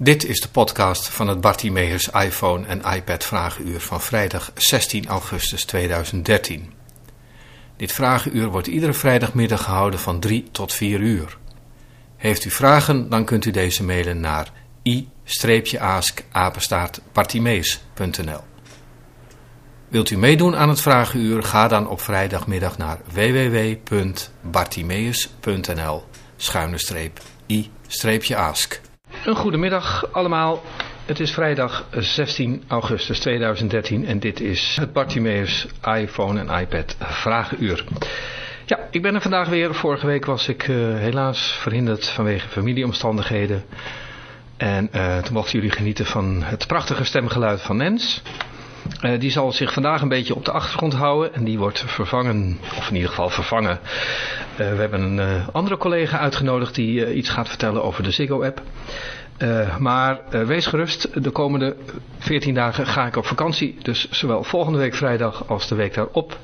Dit is de podcast van het Bartimeus iPhone en iPad Vragenuur van vrijdag 16 augustus 2013. Dit vragenuur wordt iedere vrijdagmiddag gehouden van 3 tot 4 uur. Heeft u vragen, dan kunt u deze mailen naar i-ask-bartimees.nl Wilt u meedoen aan het vragenuur, ga dan op vrijdagmiddag naar www.bartimeus.nl i-ask. Een goedemiddag allemaal. Het is vrijdag 16 augustus 2013 en dit is het Bartimeus iPhone en iPad Vragenuur. Ja, ik ben er vandaag weer. Vorige week was ik uh, helaas verhinderd vanwege familieomstandigheden. En uh, toen mochten jullie genieten van het prachtige stemgeluid van Nens. Uh, die zal zich vandaag een beetje op de achtergrond houden en die wordt vervangen, of in ieder geval vervangen. Uh, we hebben een uh, andere collega uitgenodigd die iets gaat vertellen over de Ziggo-app. maar wees gerust, de komende 14 dagen ga ik op vakantie. Dus zowel volgende week vrijdag als de week daarop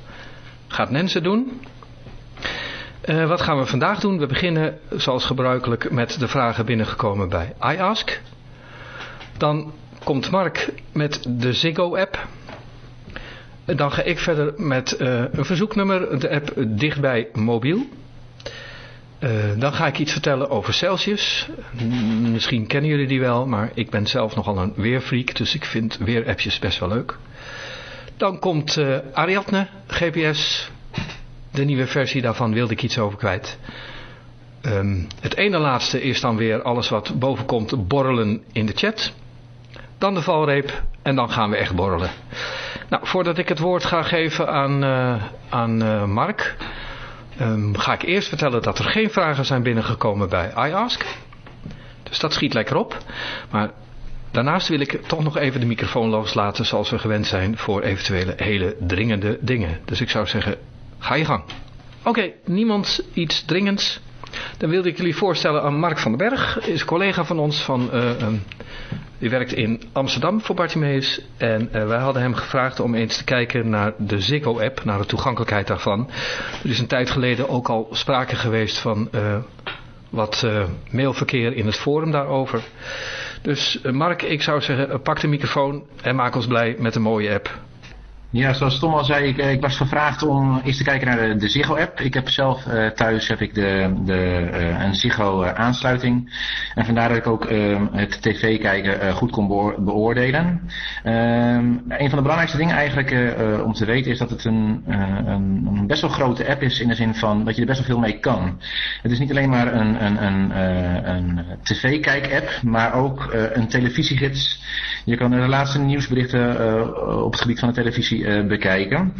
gaat Nensen doen. wat gaan we vandaag doen? We beginnen zoals gebruikelijk met de vragen binnengekomen bij iAsk. Dan komt Mark met de Ziggo-app. Dan ga ik verder met uh, een verzoeknummer, de app Dichtbij Mobiel. Uh, dan ga ik iets vertellen over Celsius. Misschien kennen jullie die wel, maar ik ben zelf nogal een weerfreak, dus ik vind weerappjes best wel leuk. Dan komt uh, Ariadne GPS. De nieuwe versie daarvan wilde ik iets over kwijt. Um, het ene laatste is dan weer alles wat boven komt borrelen in de chat dan de valreep en dan gaan we echt borrelen. Nou, voordat ik het woord ga geven aan, uh, aan uh, Mark, um, ga ik eerst vertellen dat er geen vragen zijn binnengekomen bij iAsk. Dus dat schiet lekker op. Maar daarnaast wil ik toch nog even de microfoon loslaten zoals we gewend zijn voor eventuele hele dringende dingen. Dus ik zou zeggen, ga je gang. Oké, niemand iets dringends? Dan wilde ik jullie voorstellen aan Mark van den Berg. Is een collega van ons van... Uh, um, die werkt in Amsterdam voor Bartimeus. En uh, wij hadden hem gevraagd om eens te kijken naar de Ziggo-app, naar de toegankelijkheid daarvan. Er is een tijd geleden ook al sprake geweest van uh, wat mailverkeer in het forum daarover. Dus Mark, ik zou zeggen, pak de microfoon en maak ons blij met een mooie app. Ja, zoals Tom al zei, ik, eh, ik, was gevraagd om eens te kijken naar de, de Ziggo-app. Ik heb zelf uh, thuis heb ik de, de, uh, een Ziggo-aansluiting. En vandaar dat ik ook uh, het tv kijken goed kon beoordelen. Ehm, een van de belangrijkste dingen eigenlijk om te weten is dat het een, een, een, best wel grote app is in de zin van dat je er best wel veel mee kan. Het is niet alleen maar een, een, een, een tv-kijk-app, maar ook een televisiegids. Je kan de laatste nieuwsberichten op het gebied van de televisie uh, bekijken.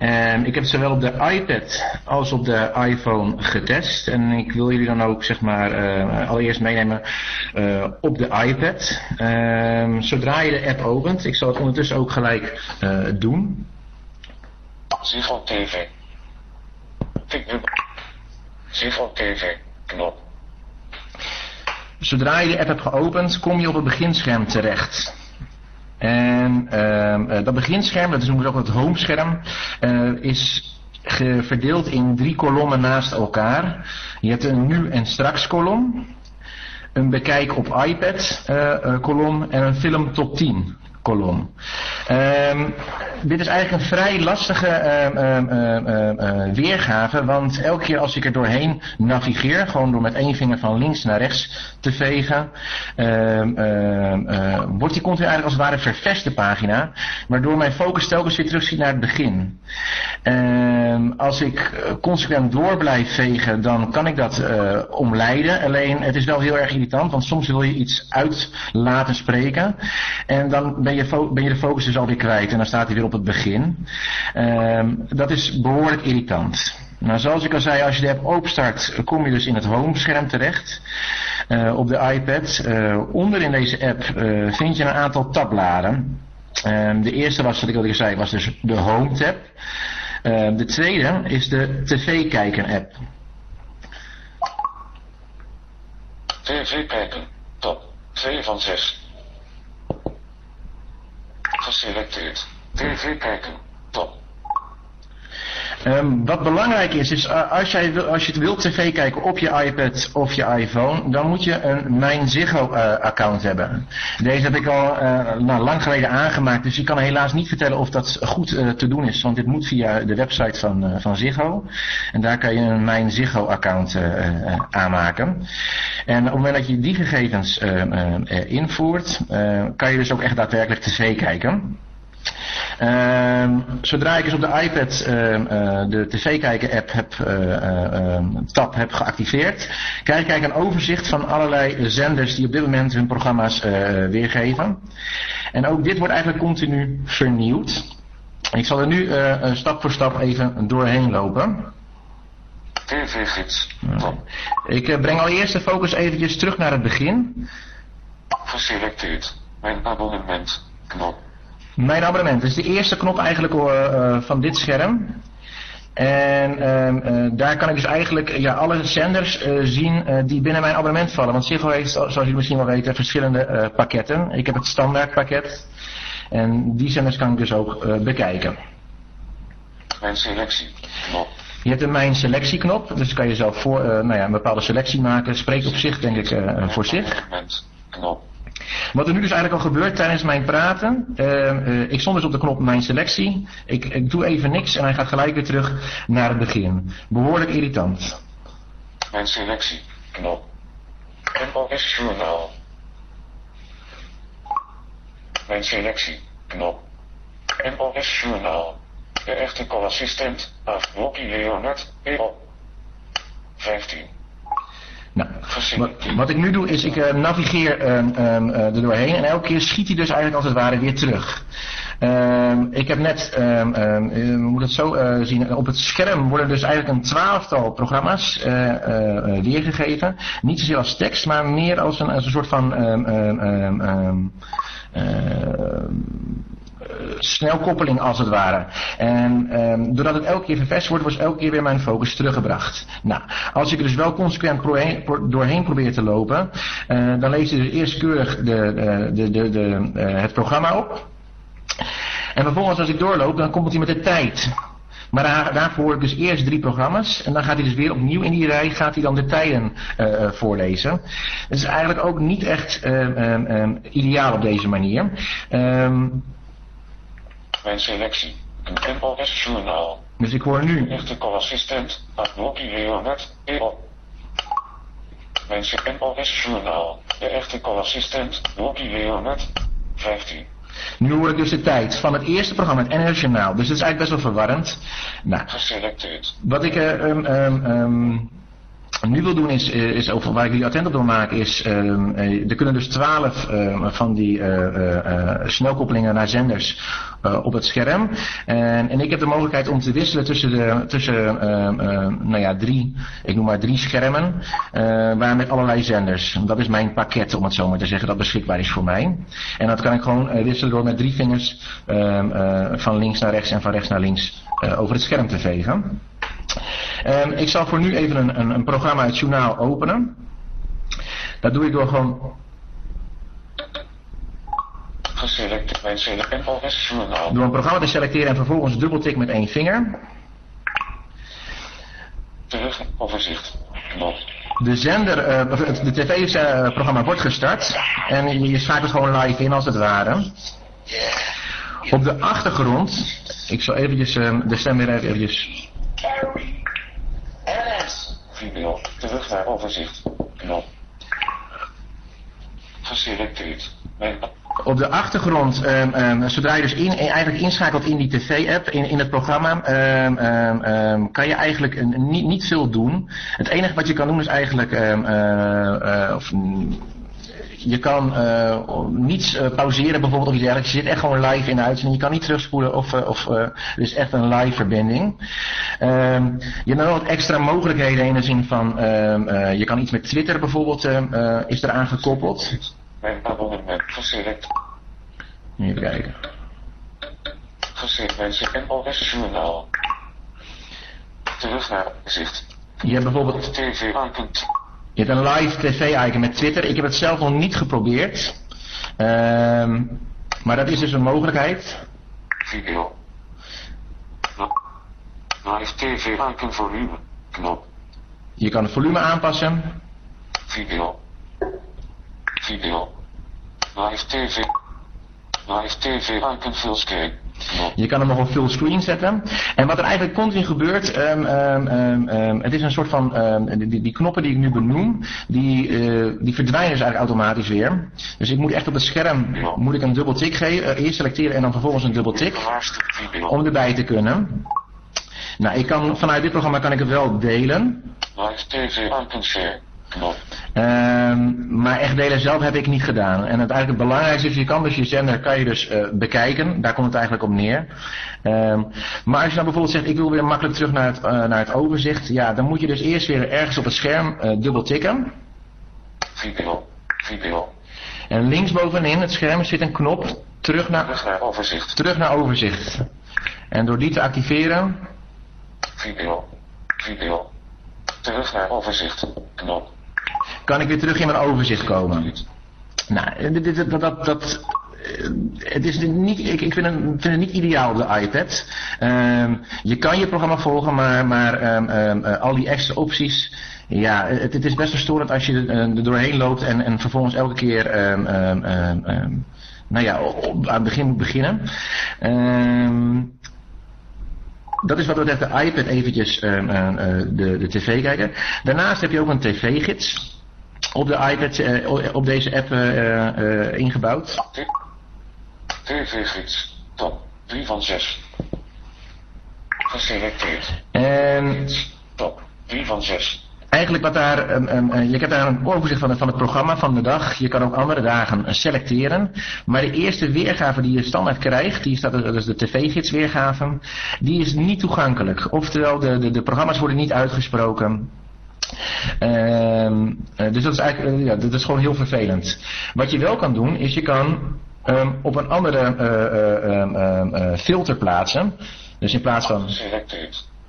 Um, ik heb zowel op de iPad als op de iPhone getest. En ik wil jullie dan ook zeg maar allereerst meenemen op de iPad. Um, zodra je de app opent, ik zal het ondertussen ook gelijk doen. Ziggo TV. Ziggo TV. Knop. Zodra je de app hebt geopend, kom je op het beginscherm terecht. En uh, dat beginscherm, dat noemen we ook het homescherm, uh, is verdeeld in drie kolommen naast elkaar. Je hebt een nu en straks kolom, een bekijk op iPad uh, kolom en een film top 10 kolom. Um, dit is eigenlijk een vrij lastige um, um, weergave, want elke keer als ik er doorheen navigeer, gewoon door met één vinger van links naar rechts te vegen, wordt die continu eigenlijk als het ware ververste pagina, waardoor mijn focus telkens weer terug naar het begin. als ik eh, consequent door blijf vegen, dan kan ik dat omleiden, alleen het is wel heel erg irritant, want soms wil je iets uit laten spreken en dan ben je, ben je de focus dus alweer kwijt en dan staat hij weer op het begin. Um, dat is behoorlijk irritant. Nou, zoals ik al zei, als je de app opstart, kom je dus in het homescherm terecht. Uh, op de iPad. Uh, onder in deze app uh, vind je een aantal tabbladen. Ehm, de eerste was, wat ik al zei, was dus de Home tab. Ehm, de tweede is de TV kijken app. TV kijken, top 2 van 6. Geselecteerd. TV kijken. Top. Ehm, wat belangrijk is, is uh, als, jij, wil- als je wilt tv kijken op je iPad of je iPhone, dan moet je een Mijn Ziggo eh, account hebben. Deze heb ik al eh, nou, lang geleden aangemaakt, dus ik kan helaas niet vertellen of dat goed eh, te doen is, want dit moet via de website van, eh, van Ziggo. En daar kan je een Mijn Ziggo account eh, eh, aanmaken. En op het moment dat je die gegevens eh, eh, eh, invoert, eh, kan je dus ook echt daadwerkelijk tv kijken. Ehm, zodra ik dus op de iPad ehm, eh, de tv kijken app heb, eh, eh, ehm, tab heb geactiveerd, krijg ik eigenlijk een overzicht van allerlei zenders die op dit moment hun programma's weergeven. En ook dit wordt eigenlijk continu vernieuwd. Ik zal er nu stap voor stap even doorheen lopen. TV-gids. Ik breng allereerst de focus eventjes terug naar het begin. Geselecteerd. Mijn abonnement. Knop. Mijn abonnement is de eerste knop eigenlijk eh, van dit scherm. En ehm, eh, daar kan ik dus eigenlijk ja, alle zenders eh, zien die binnen mijn abonnement vallen. Want Ziggo heeft, zoals jullie misschien wel weten, verschillende pakketten. Ik heb het standaard pakket. En die zenders kan ik dus ook bekijken. Mijn selectie. Knop. Je hebt een mijn selectieknop, dus kan je zelf voor, nou ja, een bepaalde selectie maken. Spreekt op zich denk ik voor zich. Abonnement. Knop. Wat er nu dus eigenlijk al gebeurt tijdens mijn praten. eh, eh, ik stond dus op de knop mijn selectie. Ik, ik doe even niks en hij gaat gelijk weer terug naar het begin. Behoorlijk irritant. Mijn selectie. Knop. NOS. Mijn selectie. Knop. NOS. De echte co-assistent. Af Wokkie Leonard. EO. 15. Nou, wat, ik nu doe is ik eh, navigeer eh, er doorheen en elke keer schiet hij dus eigenlijk als het ware weer terug. Ehm, ik heb net, ehm, eh, we moeten het zo zien, op het scherm worden dus eigenlijk een twaalftal programma's weergegeven. Niet zozeer als tekst, maar meer als een, als een soort van snelkoppeling als het ware. En ehm, doordat het elke keer vervest wordt, wordt elke keer weer mijn focus teruggebracht. Nou, als ik er dus wel consequent doorheen, pro- doorheen probeer te lopen, eh, dan leest hij dus eerst keurig de, eh, de, de, eh, het programma op. En vervolgens als ik doorloop, dan komt hij met de tijd. Maar daar, daarvoor ik dus eerst drie programma's. En dan gaat hij dus weer opnieuw in die rij, gaat hij dan de tijden voorlezen. Het is eigenlijk ook niet echt ehm, ehm, ideaal op deze manier. Mijn selectie. Een NOS Journaal. dus ik hoor nu Echte co-assistent. Af Wokkie Leonard. EO. Mijn NOS Journaal. De echte co-assistent. Leonard. 15. Nu hoor ik dus de tijd van het eerste programma, het NRS Journaal. Dus dat is eigenlijk best wel verwarrend. Nou, Geselecteerd. wat ik eh, ehm, ehm, ehm, nu wil doen is, eh, waar ik jullie attent op wil maken, is ehm, eh, er kunnen dus twaalf ehm, van die eh, snelkoppelingen naar zenders op het scherm. En, en ik heb de mogelijkheid om te wisselen tussen, de, tussen ehm, nou ja, drie, ik noem maar drie schermen, waar met allerlei zenders. Dat is mijn pakket, om het zo maar te zeggen, dat beschikbaar is voor mij. En dat kan ik gewoon wisselen door met drie vingers van links naar rechts en van rechts naar links over het scherm te vegen. Ehm, ik zal voor nu even een, een, een programma uit Journaal openen. Dat doe ik door gewoon Geselecteerd. Mijn selectie. NOS Journaal. door een programma te selecteren en vervolgens dubbeltik met één vinger. Terug. Overzicht. De zender, of het de tv-programma wordt gestart en je, schakelt gewoon live in als het ware. Op de achtergrond, ik zal eventjes eh, de stem weer even eventjes Video. Terug naar overzicht. Knop. Geselecteerd. Op de achtergrond, ehm, ehm, zodra je dus in, eigenlijk inschakelt in die tv-app, in, in het programma, ehm, kan je eigenlijk niet, veel doen. Het enige wat je kan doen is eigenlijk, eh, eh, of, mm, je kan eh, niets eh, pauzeren bijvoorbeeld of iets dergelijks. Je zit echt gewoon live in de uitzending. Je kan niet terugspoelen of, eh, of is echt een live verbinding. Ehm, je hebt nog wat extra mogelijkheden in de zin van, ehm, eh, je kan iets met Twitter bijvoorbeeld, ehm, eh, is eraan gekoppeld. Even kijken. Mijn se- NOS Journaal. Terug naar overzicht. Je hebt bijvoorbeeld TV-icon. Je hebt een live tv-icon met Twitter. Ik heb het zelf nog niet geprobeerd. Ehm, maar dat is dus een mogelijkheid. Video. Live TV icon volume. Knop. Je kan het volume aanpassen. Video. Video. Live TV. Live TV icon fullscreen. Je kan hem nog op full screen zetten. En wat er eigenlijk continu gebeurt, ehm, ehm, ehm, het is een soort van, die, die knoppen die ik nu benoem, die, eh, die verdwijnen dus eigenlijk automatisch weer. Dus ik moet echt op het scherm, moet ik een dubbel tik geven, eh, eerst selecteren en dan vervolgens een dubbel tik, om erbij te kunnen. Nou, ik kan, vanuit dit programma kan ik het wel delen. Live TV icon share. Knop. Ehm, maar echt delen zelf heb ik niet gedaan. En het eigenlijk het belangrijkste is, je kan dus je zender kan je dus eh, bekijken. Daar komt het eigenlijk op neer. Ehm, maar als je nou bijvoorbeeld zegt, ik wil weer makkelijk terug naar het, eh, naar het overzicht. Ja, dan moet je dus eerst weer ergens op het scherm eh, dubbel tikken. Video. Video. En linksbovenin het scherm zit een knop terug naar, Terug naar overzicht. terug naar overzicht. En door die te activeren. Video. Terug naar overzicht. Knop. Kan ik weer terug in mijn overzicht komen. Nou, dit, dit, dat, dat, dat, eh, het is niet, ik, ik vind, het, vind het niet ideaal de iPad. Ehm, je kan je programma volgen, maar, maar ehm, ehm, eh, al die extra opties, ja, het, het is best verstorend als je eh, er doorheen loopt en, en vervolgens elke keer, nou ja, aan het begin moet beginnen. Dat is wat betreft de iPad eventjes eh, de, de tv kijken. Daarnaast heb je ook een tv-gids op de iPad, eh, op deze app eh, eh, ingebouwd. TV-gids. Top. 3 van 6. Geselecteerd. En Top. 3 van 6. eigenlijk wat daar, ehm, eh, je hebt daar een overzicht van het, van het programma van de dag. Je kan ook andere dagen selecteren. Maar de eerste weergave die je standaard krijgt, die staat, dat is de tv-gids weergave, die is niet toegankelijk. Oftewel, de, de, de programma's worden niet uitgesproken. Ehm, eh, dus dat is eigenlijk, eh, ja, dat is gewoon heel vervelend. Wat je wel kan doen, is je kan ehm, op een andere eh, eh, ehm, ehm, eh, filter plaatsen. Dus in plaats van.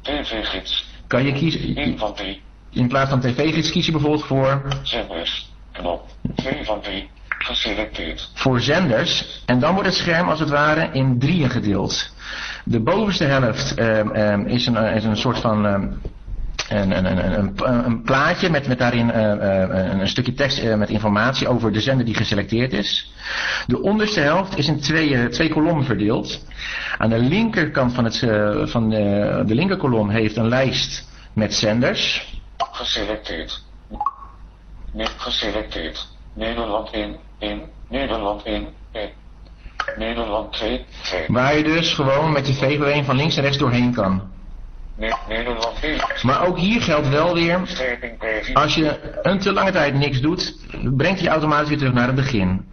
TV-gids. kan je kiezen, 1 van 3. in plaats van tv-gids kies je bijvoorbeeld voor, Zenders. Knop. 2 van 3. Geselecteerd. voor zenders. En dan wordt het scherm als het ware in drieën gedeeld. De bovenste helft is, een, is een soort van een, een, een, een, plaatje met, met daarin eh, een, stukje tekst eh, met informatie over de zender die geselecteerd is. De onderste helft is in twee, twee kolommen verdeeld. Aan de linkerkant van, het, van de, de linkerkolom heeft een lijst met zenders. Geselecteerd. Geselecteerd. Nederland 1. 1. Nederland 1. 1. Nederland 2. 2. Waar je dus gewoon met je veegbeweging van links en rechts doorheen kan. Ne Nederland 1. Maar ook hier geldt wel weer, Streeping B4. als je een te lange tijd niks doet, brengt hij automatisch weer terug naar het begin.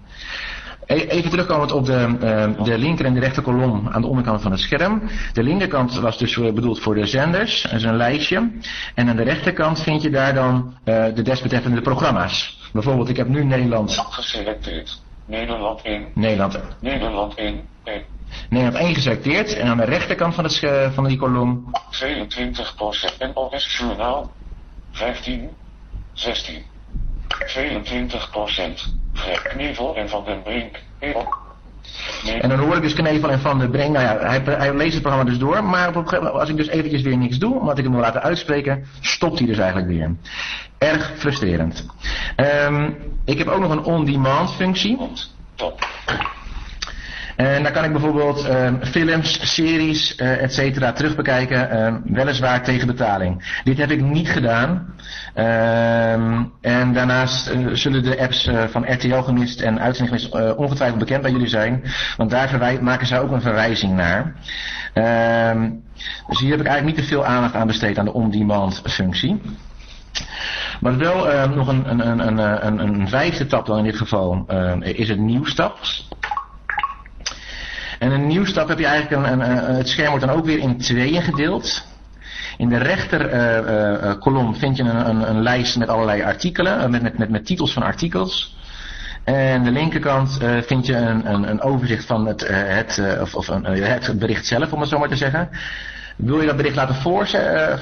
E- Even terugkomend op de, eh, de linker en de rechter kolom aan de onderkant van het scherm. De linkerkant was dus eh, bedoeld voor de zenders, dat is een lijstje. En aan de rechterkant vind je daar dan eh, de desbetreffende programma's. Bijvoorbeeld, ik heb nu Nederland, Geselecteerd. Nederland 1. Nederland, Nederland 1. 1. Nederland 1 geselecteerd. En aan de rechterkant van, het, van die kolom 22% NOS Journaal. 15. 16. 22 Greg Knevel en Van den Brink. Eeuw. En dan hoor ik dus Knevel en Van der Brink. Nou ja, hij, hij leest het programma dus door. Maar op een gegeven moment, als ik dus eventjes weer niks doe, omdat ik hem wil laten uitspreken, stopt hij dus eigenlijk weer. Erg frustrerend. Ehm, ik heb ook nog een on-demand functie. Top. En daar kan ik bijvoorbeeld ehm, films, series, eh et cetera terugbekijken, ehm, weliswaar tegen betaling. Dit heb ik niet gedaan. Ehm, en daarnaast eh, zullen de apps eh, van RTL gemist en uitzending gemist ongetwijfeld bekend bij jullie zijn. Want daar maken zij ook een verwijzing naar. Dus hier heb ik eigenlijk niet te veel aandacht aan besteed aan de on-demand functie. Maar wel nog een, een, een, een, vijfde tab dan in dit geval is het nieuwstab. En een nieuwstab heb je eigenlijk een, een, het scherm wordt dan ook weer in tweeën gedeeld. In de rechter eh, eh, eh, kolom vind je een, een, lijst met allerlei artikelen, met, met, met, met titels van artikels. En de linkerkant vind je een, een, een overzicht van het, het, of, of een, het bericht zelf, om het zo maar te zeggen. Wil je dat bericht laten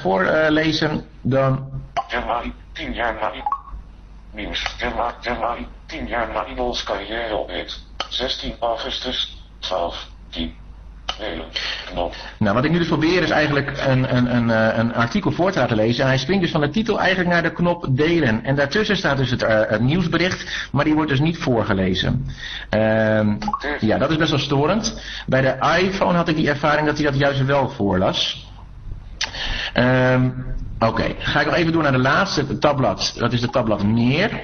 voorlezen, uh, dan Januari, 10 jaar Nieuws. Januari, Januari, 10 jaar na Idols carrière oprit. 16 augustus, 12, 10. Delen. Knop. Nou, wat ik nu dus probeer is eigenlijk een, een, een, eh, een artikel voor te laten lezen. En hij springt dus van de titel eigenlijk naar de knop delen. En daartussen staat dus het, eh, het nieuwsbericht, maar die wordt dus niet voorgelezen. Ehm, ja, dat is best wel storend. Bij de iPhone had ik die ervaring dat hij dat juist wel voorlas. Ehm, Oké, ga ik nog even door naar de laatste tabblad. Dat is de tabblad meer.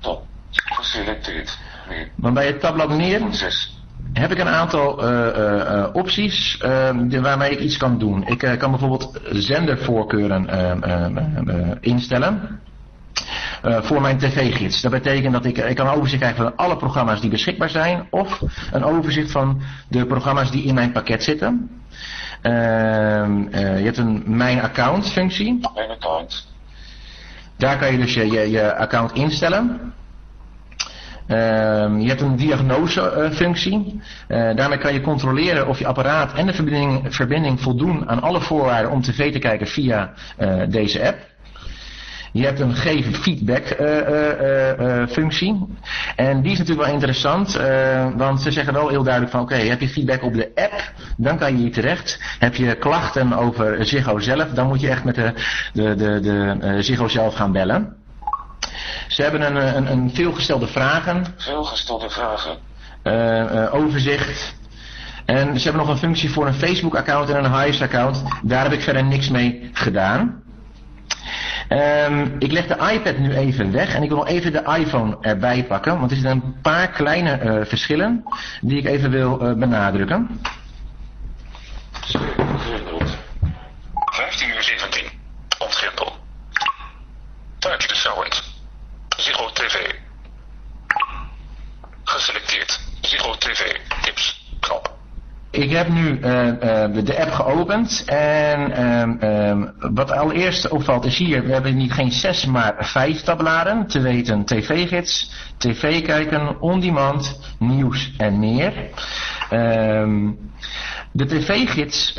Top. Geselecteerd. Want bij het tabblad meer 6. Heb ik een aantal eh, eh, eh, opties ehm, waarmee ik iets kan doen. Ik kan bijvoorbeeld zendervoorkeuren ehm, ehm, ehm, eh, instellen. voor mijn tv-gids. Dat betekent dat ik, ik kan een overzicht krijgen van alle programma's die beschikbaar zijn. Of een overzicht van de programma's die in mijn pakket zitten. Je hebt een mijn account functie. Mijn account. Daar kan je dus je, je, je account instellen. Ehm, je hebt een diagnosefunctie. Eh, daarmee kan je controleren of je apparaat en de verbinding, verbinding voldoen aan alle voorwaarden om tv te kijken via eh, deze app. Je hebt een geven feedback eh, functie. En die is natuurlijk wel interessant, want ze zeggen wel heel duidelijk van oké, heb je feedback op de app, dan kan je hier terecht. Heb je klachten over Ziggo zelf, dan moet je echt met de, de, de, de Ziggo zelf gaan bellen. Ze hebben een, een, een veelgestelde vragen, Veelgestelde vragen. eh, eh, overzicht. En ze hebben nog een functie voor een Facebook account en een Hives account. Daar heb ik verder niks mee gedaan. Ehm, ik leg de iPad nu even weg en ik wil nog even de iPhone erbij pakken. Want er zitten een paar kleine eh, verschillen die ik even wil eh, benadrukken. Ontgrendeld. 15 uur 17. Ontgrendel. Touch the sound. Ziggo TV. Geselecteerd. Ziggo TV. Tips. Knop. Ik heb nu eh, eh, de, app geopend en ehm, ehm, wat allereerst opvalt is hier, we hebben niet geen zes maar vijf tabbladen, te weten tv-gids, tv kijken, on-demand, nieuws en meer. Ehm, de tv-gids,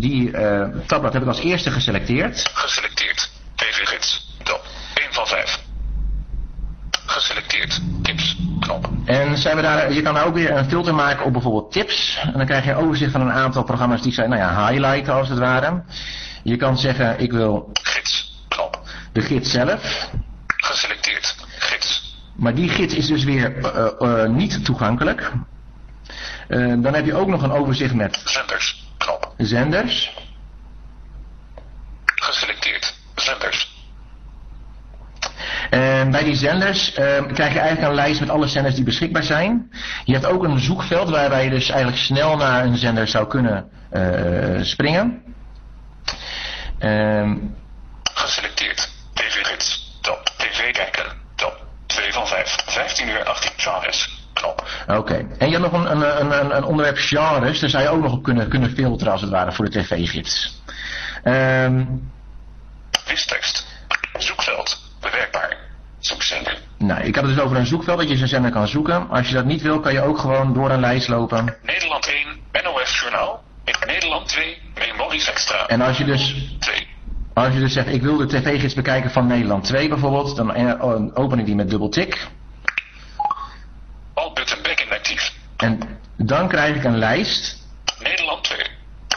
die eh, tabblad heb ik als eerste geselecteerd. Geselecteerd. TV-gids. Top. 1 van 5. Geselecteerd. Tips. Knop. En zijn we daar, je kan ook weer een filter maken op bijvoorbeeld tips. En dan krijg je een overzicht van een aantal programma's die zijn, nou ja, highlighten als het ware. Je kan zeggen, ik wil Gids. Knop. de gids zelf. Geselecteerd. Gids. Maar die gids is dus weer eh, eh, niet toegankelijk. Eh, dan heb je ook nog een overzicht met Zenders. Knop. zenders. Geselecteerd. Zenders. En bij die zenders eh, krijg je eigenlijk een lijst met alle zenders die beschikbaar zijn. Je hebt ook een zoekveld waarbij je dus eigenlijk snel naar een zender zou kunnen eh, springen. Ehm, Geselecteerd. TV-gids. Top. TV kijken. Top. 2 van 5. 15 uur 18 genres. Knop. Oké. En je hebt nog een, een, een, een onderwerp genres, daar zou je ook nog op kunnen, kunnen filteren als het ware voor de tv-gids. Ehm, Wistekst. Zoekzender. nou, ik had het dus over een zoekveld dat je zijn zender kan zoeken. Als je dat niet wil, kan je ook gewoon door een lijst lopen. Nederland 1. NOS Journaal. Nederland 2. Memories Extra. En als je dus, 2. als je dus zegt, ik wil de tv-gids bekijken van Nederland 2 bijvoorbeeld, dan eh, open ik die met dubbeltik. All button back inactief. En dan krijg ik een lijst. Nederland 2.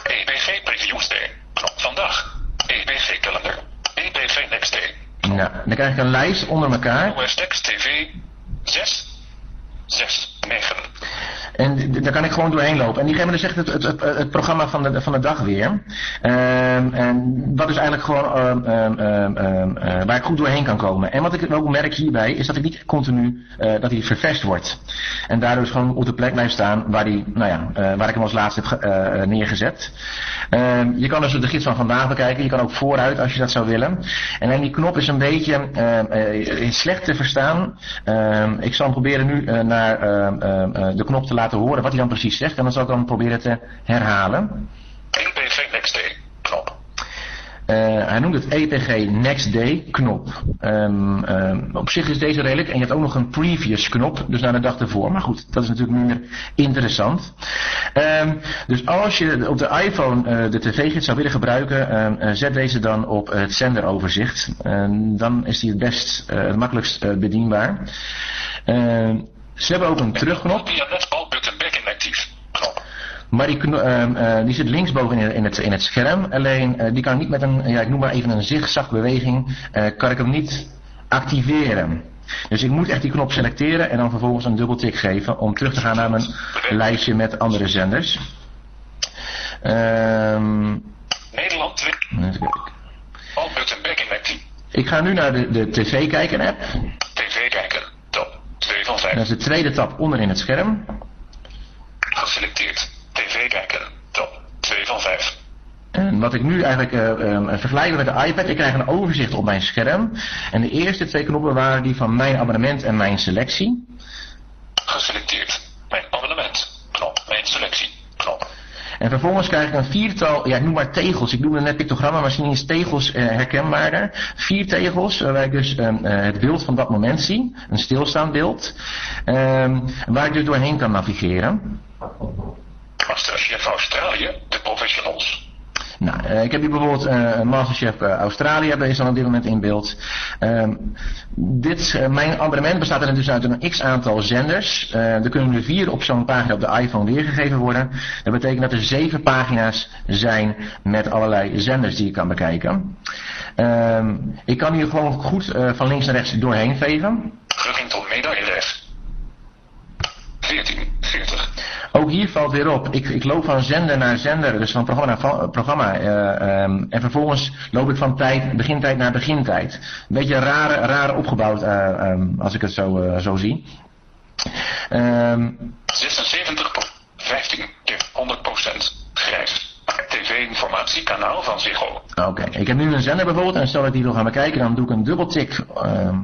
EBG Previews Day. Knop vandaag. EBG Calendar. EBG Next Nou, dan krijg ik een lijst onder elkaar. TV. 6. 6. 9. En daar kan ik gewoon doorheen lopen. En die geven dus echt het, het, het, programma van de, van de dag weer. Ehm, en dat is eigenlijk gewoon ehm, ehm, eh, waar ik goed doorheen kan komen. En wat ik ook merk hierbij is dat ik niet continu eh, dat hij vervest wordt. En daardoor dus gewoon op de plek blijft staan waar, die, nou ja, eh, waar ik hem als laatste heb ge- neergezet. Je kan dus de gids van vandaag bekijken. Je kan ook vooruit als je dat zou willen. En dan die knop is een beetje slecht te verstaan. Ik zal hem proberen nu naar de knop te laten horen wat hij dan precies zegt. En dan zal ik dan proberen te herhalen. EBG Next Day. Knop. Eh, hij noemt het EPG Next Day knop. Ehm, ehm, op zich is deze redelijk. En je hebt ook nog een previous knop, dus naar de dag ervoor. Maar goed, dat is natuurlijk minder interessant. Ehm, dus als je op de iPhone eh, de tv-gids zou willen gebruiken, eh, zet deze dan op het zenderoverzicht. Dan is die het best, het makkelijkst bedienbaar. Ze hebben ook een terugknop. Via net all button back inactief. Maar die, ehm, eh, die zit linksboven in, in, het, in het scherm. Alleen eh, die kan ik niet met een, ja, ik noem maar even een zigzagbeweging, eh kan ik hem niet activeren. Dus ik moet echt die knop selecteren en dan vervolgens een dubbeltik geven om terug te gaan naar mijn lijstje met andere zenders. Ehm, Nederland 2. even kijken. All button back in actie. ik ga nu naar de, de tv kijken app. TV kijken. Top 2 van Dat 5. is de tweede tab onderin het scherm. Geselecteerd. TV kijken. Top 2 van 5. En wat ik nu eigenlijk ehm, vergelijk met de iPad, ik krijg een overzicht op mijn scherm. En de eerste twee knoppen waren die van mijn abonnement en mijn selectie. Geselecteerd. Mijn abonnement. Knop. Mijn selectie. Knop. En vervolgens krijg ik een viertal, ja ik noem maar tegels. Ik noem het net pictogramma, maar misschien is tegels eh, herkenbaarder. Vier tegels, waarbij ik dus ehm, eh, het beeld van dat moment zie. Een stilstaand beeld. Ehm, waar ik dus doorheen kan navigeren. Masterchef Australië. De professionals. Nou, eh, ik heb hier bijvoorbeeld eh, Masterchef eh, Australië, dat is dan op dit moment in beeld. Ehm, dit, mijn abonnement bestaat er dus uit een x aantal zenders. Er kunnen er vier op zo'n pagina op de iPhone weergegeven worden. Dat betekent dat er zeven pagina's zijn met allerlei zenders die je kan bekijken. Ehm, ik kan hier gewoon goed van links naar rechts doorheen vegen. Drugging tot medaillerecht. 14. 40. Ook hier valt weer op, ik, ik loop van zender naar zender, dus van programma naar programma. eh, ehm, en vervolgens loop ik van tijd, begintijd naar begintijd. Een beetje rare, rare opgebouwd, eh, ehm, als ik het zo, eh, zo zie. Ehm, 76. pro- 15. keer 100%. Grijs. TV-informatiekanaal van Ziggo. Oké, ik heb nu een zender bijvoorbeeld en stel dat ik die wil gaan bekijken, dan doe ik een dubbeltik ehm,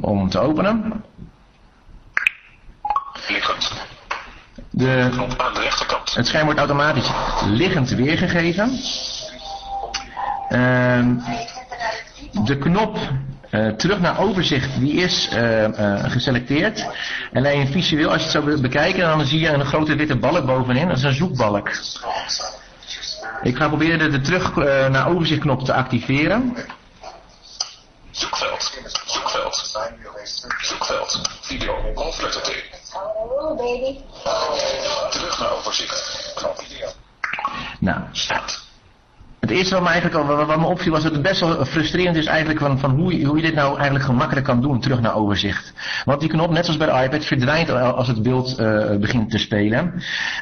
om hem te openen. Liggend. De, aan de rechterkant. Het scherm wordt automatisch liggend weergegeven. Ehm, de knop eh, terug naar overzicht die is eh, eh, geselecteerd. Alleen visueel, als je het zou be- bekijken, dan zie je een grote witte balk bovenin. Dat is een zoekbalk. Ik ga proberen de, terug naar overzicht knop te activeren. Zoekveld. Zoekveld. Zoekveld. Video. Hoofdletter Oh, baby. Terug naar overzicht. Knop. Nou, Start. Het eerste wat me eigenlijk wat, me opviel was dat het best wel frustrerend is eigenlijk van, van hoe, hoe je dit nou eigenlijk gemakkelijk kan doen, terug naar overzicht. Want die knop, net zoals bij de iPad, verdwijnt al als het beeld eh, begint te spelen.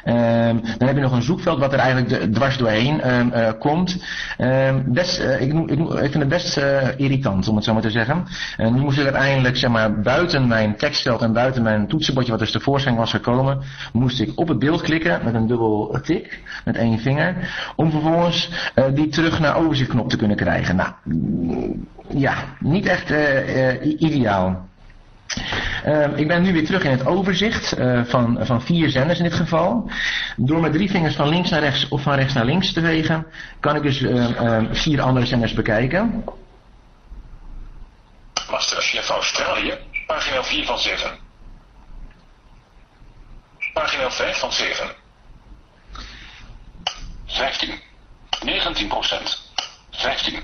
Ehm, dan heb je nog een zoekveld wat er eigenlijk dwars doorheen ehm, eh, komt. Ehm, best, eh, ik, ik, ik vind het best irritant, om het zo maar te zeggen. En nu moest ik uiteindelijk, zeg maar, buiten mijn tekstveld en buiten mijn toetsenbordje wat dus tevoorschijn was gekomen, moest ik op het beeld klikken met een dubbel tik, met één vinger, om vervolgens die terug naar overzichtknop te kunnen krijgen. Nou, ja, niet echt eh, eh, ideaal. Ehm, ik ben nu weer terug in het overzicht eh, van, van vier zenders in dit geval. Door met drie vingers van links naar rechts of van rechts naar links te wegen, kan ik dus ehm, ehm, vier andere zenders bekijken. Masterchef Australië. Pagina 4 van 7. Pagina 5 van 7. 15. 19% 15.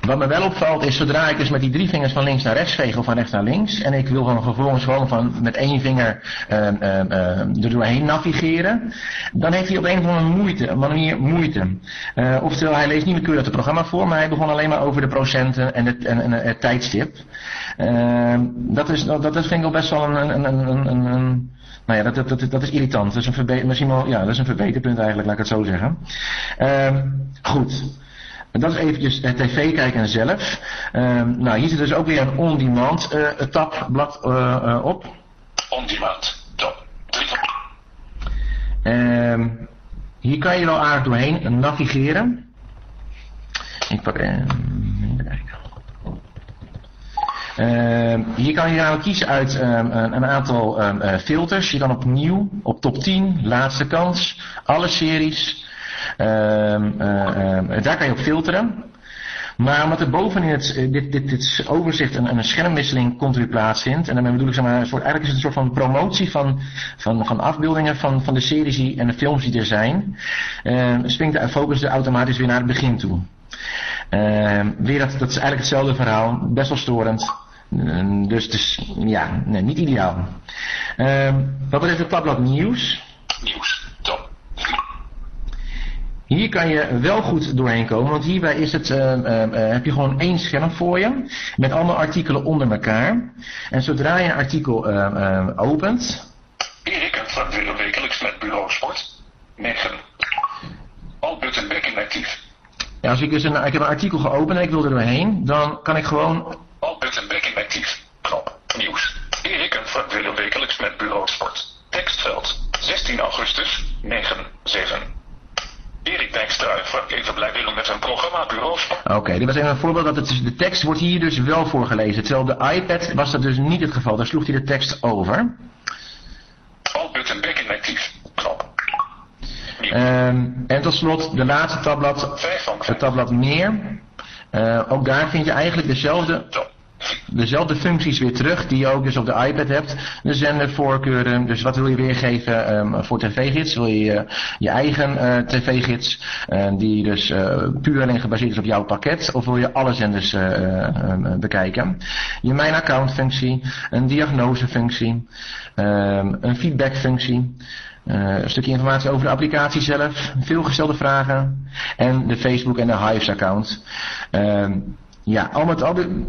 Wat me wel opvalt is zodra ik dus met die drie vingers van links naar rechts veeg of van rechts naar links en ik wil dan vervolgens gewoon van met één vinger ehm, er doorheen navigeren, dan heeft hij op een of andere moeite, manier moeite. Eh, oftewel hij leest niet meer keurig het programma voor, maar hij begon alleen maar over de procenten en het, en, het tijdstip. Dat, is, dat, dat vind ik wel best wel een, een, een, een nou ja, dat, dat, dat, is irritant. Dat is een, verbe misschien wel, ja, dat is een verbeterpunt eigenlijk, laat ik het zo zeggen. Ehm, goed. En dat is eventjes het tv kijken zelf. Ehm, nou, hier zit dus ook weer een on-demand eh, tabblad eh, eh, op. On demand. Top. 3 van Ehm, hier kan je wel aardig doorheen navigeren. Ik pak eh, even kijken. Ehm, hier kan je namelijk kiezen uit ehm, een, aantal ehm, eh, filters. Je kan op nieuw, op top 10, laatste kans, alle series. Ehm, eh, ehm, daar kan je op filteren. Maar omdat er bovenin eh, dit, dit, dit overzicht een, een schermwisseling continu plaatsvindt. En daarmee bedoel ik zeg maar, een soort, eigenlijk is het een soort van promotie van, van, van afbeeldingen van, van de series die, en de films die er zijn. Ehm springt de focus er automatisch weer naar het begin toe. Ehm, weer dat, dat is eigenlijk hetzelfde verhaal. Best wel storend. Ehm, dus het is, ja, nee, niet ideaal. Ehm, wat betreft het tabblad nieuws. nieuws. Top. Hier kan je wel goed doorheen komen, want hierbij is het, uh, uh, heb je gewoon één scherm voor je, met allemaal artikelen onder elkaar. En zodra je een artikel opent... Erik en Frank willen wekelijks met bureau sport. 9. Al button backing actief. Ja, als ik dus een, ik heb een artikel geopend en ik wil er doorheen, dan kan ik gewoon... met bureau sport. Tekstveld. 16 augustus. 9. 7. Erik Dijkstra even blij willen met een programma bureau. Oké, dit was even een voorbeeld dat het, de tekst wordt hier dus wel voorgelezen. Terwijl op de iPad was dat dus niet het geval. Daar sloeg hij de tekst over. Al button backing actief. Knop. Um, en tot slot de laatste tabblad, het tabblad meer. Uh, ook daar vind je eigenlijk dezelfde, dezelfde functies weer terug die je ook dus op de iPad hebt. De zendervoorkeuren, dus wat wil je weergeven um, voor tv-gids? Wil je uh, je eigen uh, tv-gids, die dus puur alleen gebaseerd is op jouw pakket? Of wil je alle zenders um, bekijken? Je mijn account functie, een diagnosefunctie, een feedback-functie. Uh, een stukje informatie over de applicatie zelf, veel gestelde vragen en de Facebook en de Hives account. Ja, al met al. De,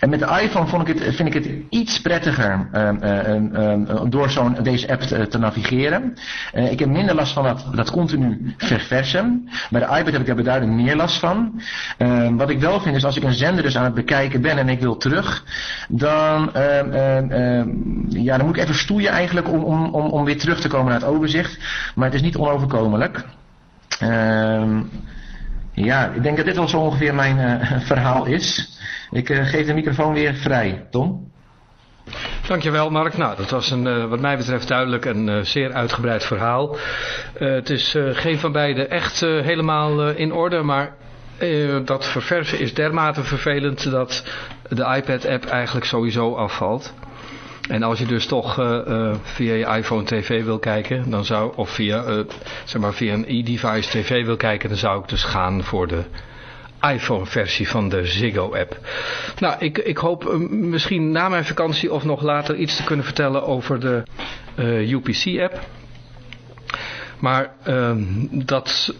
en met de iPhone vond ik het, vind ik het iets prettiger uh, door zo'n, deze app te, navigeren. Uh, ik heb minder last van dat, dat continu verversen. Bij de iPad heb ik daar beduidend meer last van. Ehm, wat ik wel vind is als ik een zender dus aan het bekijken ben en ik wil terug, dan, ehm, ja, dan moet ik even stoeien eigenlijk om, om, om, om weer terug te komen naar het overzicht. Maar het is niet onoverkomelijk. Ehm ja, ik denk dat dit wel zo ongeveer mijn uh, verhaal is. Ik uh, geef de microfoon weer vrij. Tom? Dankjewel Mark. Nou, dat was een, uh, wat mij betreft duidelijk een zeer uitgebreid verhaal. het is geen van beide echt helemaal in orde, maar dat verversen is dermate vervelend dat de iPad-app eigenlijk sowieso afvalt. En als je dus toch uh, uh, via je iPhone TV wil kijken, dan zou, of via, uh, zeg maar via een e-device TV wil kijken, dan zou ik dus gaan voor de iPhone versie van de Ziggo app. Nou, ik, ik hoop misschien na mijn vakantie of nog later iets te kunnen vertellen over de UPC app. Maar ehm, dat,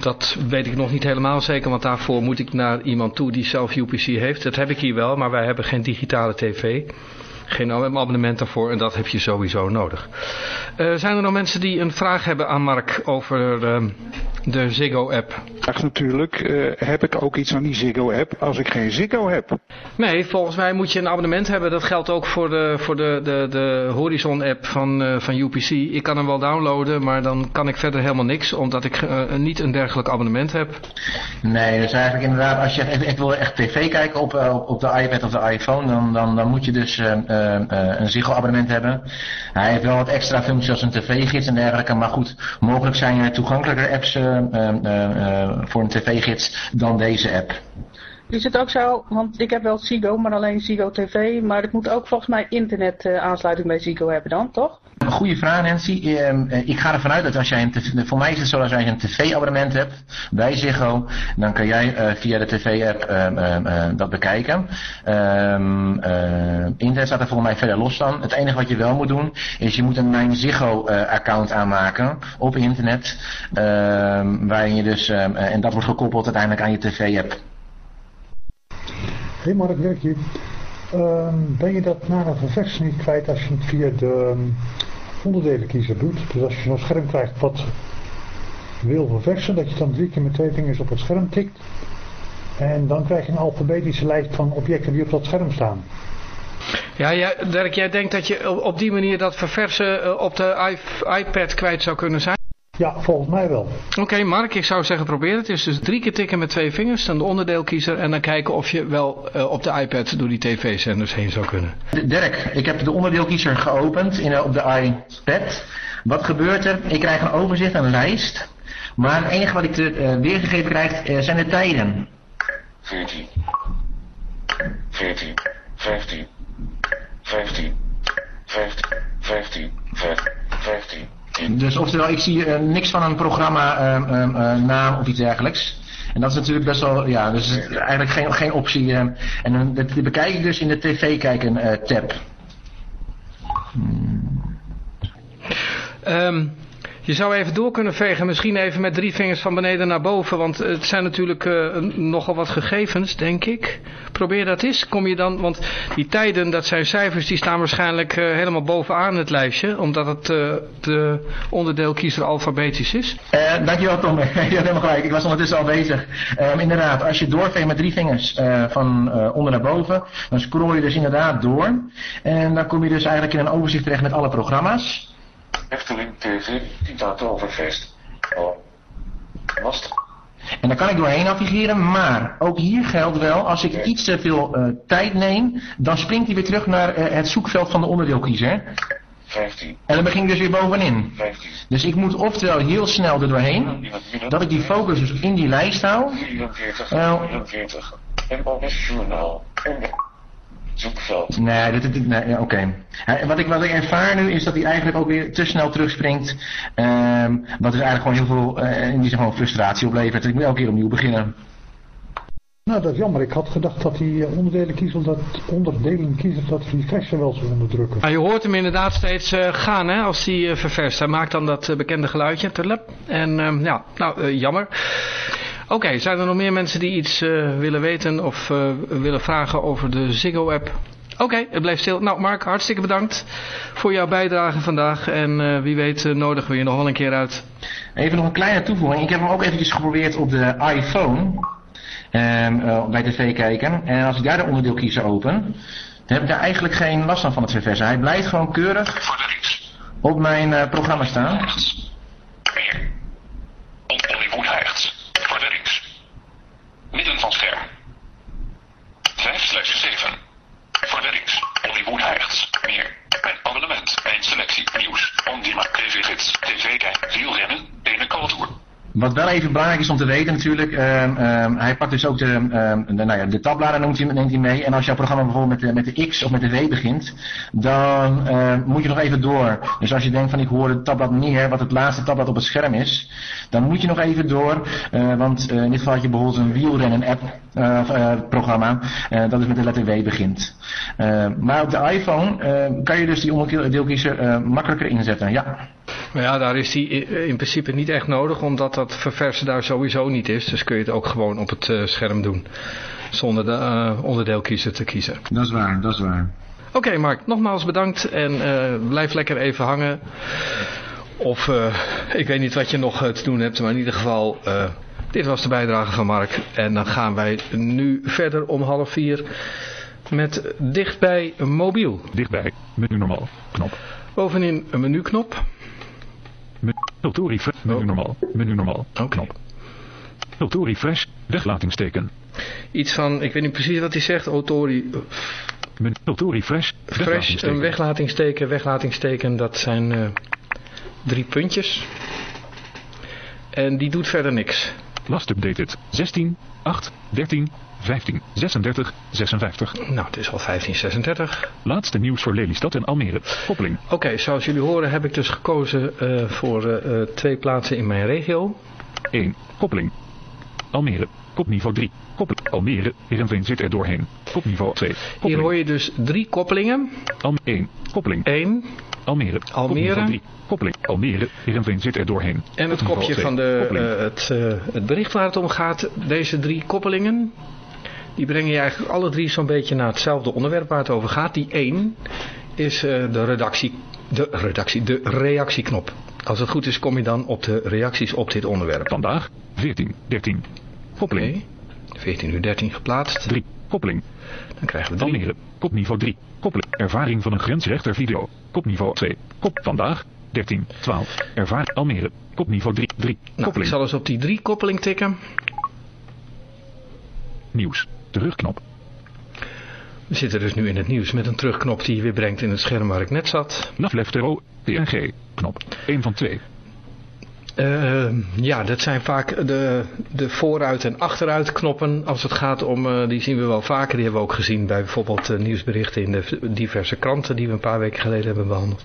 dat weet ik nog niet helemaal zeker, want daarvoor moet ik naar iemand toe die zelf UPC heeft. Dat heb ik hier wel, maar wij hebben geen digitale tv geen abonnement daarvoor en dat heb je sowieso nodig. Uh, zijn er nog mensen die een vraag hebben aan Mark over uh, de Ziggo-app? Ach, natuurlijk uh, heb ik ook iets aan die Ziggo-app als ik geen Ziggo heb. Nee, volgens mij moet je een abonnement hebben. Dat geldt ook voor de, voor de, de, de Horizon-app van, van UPC. Ik kan hem wel downloaden, maar dan kan ik verder helemaal niks, omdat ik niet een dergelijk abonnement heb. Nee, dus eigenlijk inderdaad, als je echt, wil echt tv kijken op, op, op de iPad of de iPhone, dan, dan, dan moet je dus uh, een Ziggo-abonnement hebben. Hij heeft wel wat extra functies als een tv-gids en dergelijke. Maar goed, mogelijk zijn er toegankelijker apps uh, voor een tv-gids dan deze app. Is het ook zo, want ik heb wel Ziggo, maar alleen Ziggo TV. Maar ik moet ook volgens mij internet aansluiting bij Ziggo hebben dan, toch? Een goede vraag Nancy. Ehm, ik ga ervan uit dat als jij een tv, voor mij is het zo als jij een tv-abonnement hebt bij Ziggo, dan kan jij via de tv-app ehm, dat bekijken. internet staat er volgens mij verder los van. Het enige wat je wel moet doen, is je moet een Mijn Ziggo-account aanmaken op internet. waarin je dus, en dat wordt gekoppeld uiteindelijk aan je tv-app. Hey Mark, werk je? Ben je dat na een verversen niet kwijt als je het via de onderdelenkiezer doet? Dus als je zo'n scherm krijgt wat wil verversen, dat je dan drie keer met twee vingers op het scherm tikt. En dan krijg je een alfabetische lijst van objecten die op dat scherm staan. Ja, ja Dirk, jij denkt dat je op die manier dat verversen op de iPad kwijt zou kunnen zijn? Ja, volgens mij wel. Oké, Mark, ik zou zeggen probeer het. Het is dus drie keer tikken met twee vingers, dan de onderdeelkiezer en dan kijken of je wel uh, op de iPad door die tv-zenders heen zou kunnen. Dirk, ik heb de onderdeelkiezer geopend in, op de iPad. Wat gebeurt er? Ik krijg een overzicht, een lijst. Maar het enige wat ik te, uh, weergegeven krijg uh, zijn de tijden. 14. 14. 15. 15. 15. 15. 15. Dus oftewel, ik zie uh, niks van een programma uh, uh, naam of iets dergelijks. En dat is natuurlijk best wel, ja, dus eigenlijk geen, geen optie. en dat bekijk ik dus in de tv kijken tab. Hmm. Um, Je zou even door kunnen vegen, misschien even met drie vingers van beneden naar boven, want het zijn natuurlijk uh, nogal wat gegevens, denk ik. Probeer dat eens, kom je dan, want die tijden, dat zijn cijfers, die staan waarschijnlijk uh, helemaal bovenaan het lijstje, omdat het uh, de onderdeelkiezer alfabetisch is. dankjewel Tom, je hebt helemaal gelijk, ik was ondertussen al bezig. Um, inderdaad, als je doorveegt met drie vingers van onder naar boven, dan scroll je dus inderdaad door. En dan kom je dus eigenlijk in een overzicht terecht met alle programma's. Efteling TV, Overfeest. Oh. Lastig. En daar kan ik doorheen navigeren, maar ook hier geldt wel, als ik iets te veel uh, tijd neem, dan springt hij weer terug naar uh, het zoekveld van de onderdeelkiezer. 15. En dan begin ik dus weer bovenin. 15. Dus ik moet oftewel heel snel er doorheen, dat ik die focus dus in die lijst hou. 44, uh, 44. NOS Journaal. Zoekveld. Nee, dit, dit, nee oké. Okay. Wat, ik, wat ik ervaar nu is dat hij eigenlijk ook weer te snel terugspringt. Um, wat dus eigenlijk gewoon heel veel uh, in die gewoon frustratie oplevert. Ik moet elke keer opnieuw beginnen. Nou, dat is jammer. Ik had gedacht dat die onderdelen kiezer, dat onderdelen kiezer dat refreshen wel zou onderdrukken. Ah, je hoort hem inderdaad steeds uh, gaan hè, als hij uh, ververst. Hij maakt dan dat uh, bekende geluidje. En um, ja, nou, jammer. Oké, okay, zijn er nog meer mensen die iets uh, willen weten of uh, willen vragen over de Ziggo-app? Oké, okay, het blijft stil. Nou Mark, hartstikke bedankt voor jouw bijdrage vandaag. En uh, wie weet nodigen we je nog wel een keer uit. Even nog een kleine toevoeging. Ik heb hem ook eventjes geprobeerd op de iPhone. Um, bij tv kijken. En als ik daar de onderdeelkiezer open, dan heb ik daar eigenlijk geen last van van het verversen. Hij blijft gewoon keurig op mijn programma staan. Midden van scherm. 5 slash 7. Verwerkings. Hollywood Heights. Meer. Mijn abonnement. Mijn selectie. Nieuws. Ondima. TV-gids. TV-kijk. Wielrennen. Ene cultuur. Wat wel even belangrijk is om te weten natuurlijk, um, um, hij pakt dus ook de, de, nou ja, de tabbladen neemt hij mee. En als jouw programma bijvoorbeeld met de, met de X of met de W begint, dan moet je nog even door. Dus als je denkt van ik hoor het tabblad niet, wat het laatste tabblad op het scherm is, dan moet je nog even door. Uh, want uh, in dit geval had je bijvoorbeeld een wielrennen app uh, programma, dat is met de letter W begint. maar op de iPhone kan je dus die onderdeelkiezer makkelijker inzetten, ja. Maar ja, daar is die in principe niet echt nodig, omdat dat verversen daar sowieso niet is. Dus kun je het ook gewoon op het uh, scherm doen, zonder de uh, onderdeelkiezer te kiezen. Dat is waar, dat is waar. Oké okay, Mark, nogmaals bedankt en uh, blijf lekker even hangen. Of ik weet niet wat je nog te doen hebt, maar in ieder geval... dit was de bijdrage van Mark. En dan gaan wij nu verder om half vier met dichtbij mobiel. Dichtbij, menu normaal, knop. Bovenin een menuknop. Auto refresh. Menu normaal. Menu normaal. Oh, knop. Auto refresh. Weglatingsteken. Iets van, ik weet niet precies wat hij zegt. Autori... Auto refresh. Fresh, een weglatingsteken, weglatingsteken. Dat zijn uh, drie puntjes. En die doet verder niks. Last updated. 16, 8, 13, 15, 36, 56. Nou, het is al 1536. Laatste nieuws voor Lelystad en Almere. Koppeling. Oké, okay, zoals jullie horen heb ik dus gekozen uh, voor uh, twee plaatsen in mijn regio. 1. Koppeling. Almere. Kopniveau 3. Koppeling. Almere. Heerenveen zit er doorheen. Kopniveau 2. Koppeling. Hier hoor je dus drie koppelingen. Al 1. Koppeling. 1. Almere. Almere. 3. Koppeling. Almere. Heerenveen zit er doorheen. En het kopje van de, uh, het, het bericht waar het om gaat. Deze drie koppelingen die brengen je eigenlijk alle drie zo'n beetje naar hetzelfde onderwerp waar het over gaat. Die één is uh, de redactie, de redactie, de reactieknop. Als het goed is kom je dan op de reacties op dit onderwerp. Vandaag 14, 13. Koppeling. Okay. 14 uur 13 geplaatst. 3. Koppeling. Dan krijgen we 3. Almere. Kopniveau 3. Koppeling. Ervaring van een grensrechter video. Kopniveau 2. Kop. Vandaag 13, 12. Ervaring Almere. Kopniveau 3. 3. Nou, koppeling. ik zal eens op die 3 koppeling tikken. Nieuws terugknop. We zitten dus nu in het nieuws met een terugknop die je weer brengt in het scherm waar ik net zat. Navleftero, PNG, knop. 1 van 2. Uh, ja, dat zijn vaak de, de vooruit- en achteruit knoppen. Als het gaat om, uh, die zien we wel vaker. Die hebben we ook gezien bij bijvoorbeeld uh, nieuwsberichten in de diverse kranten die we een paar weken geleden hebben behandeld.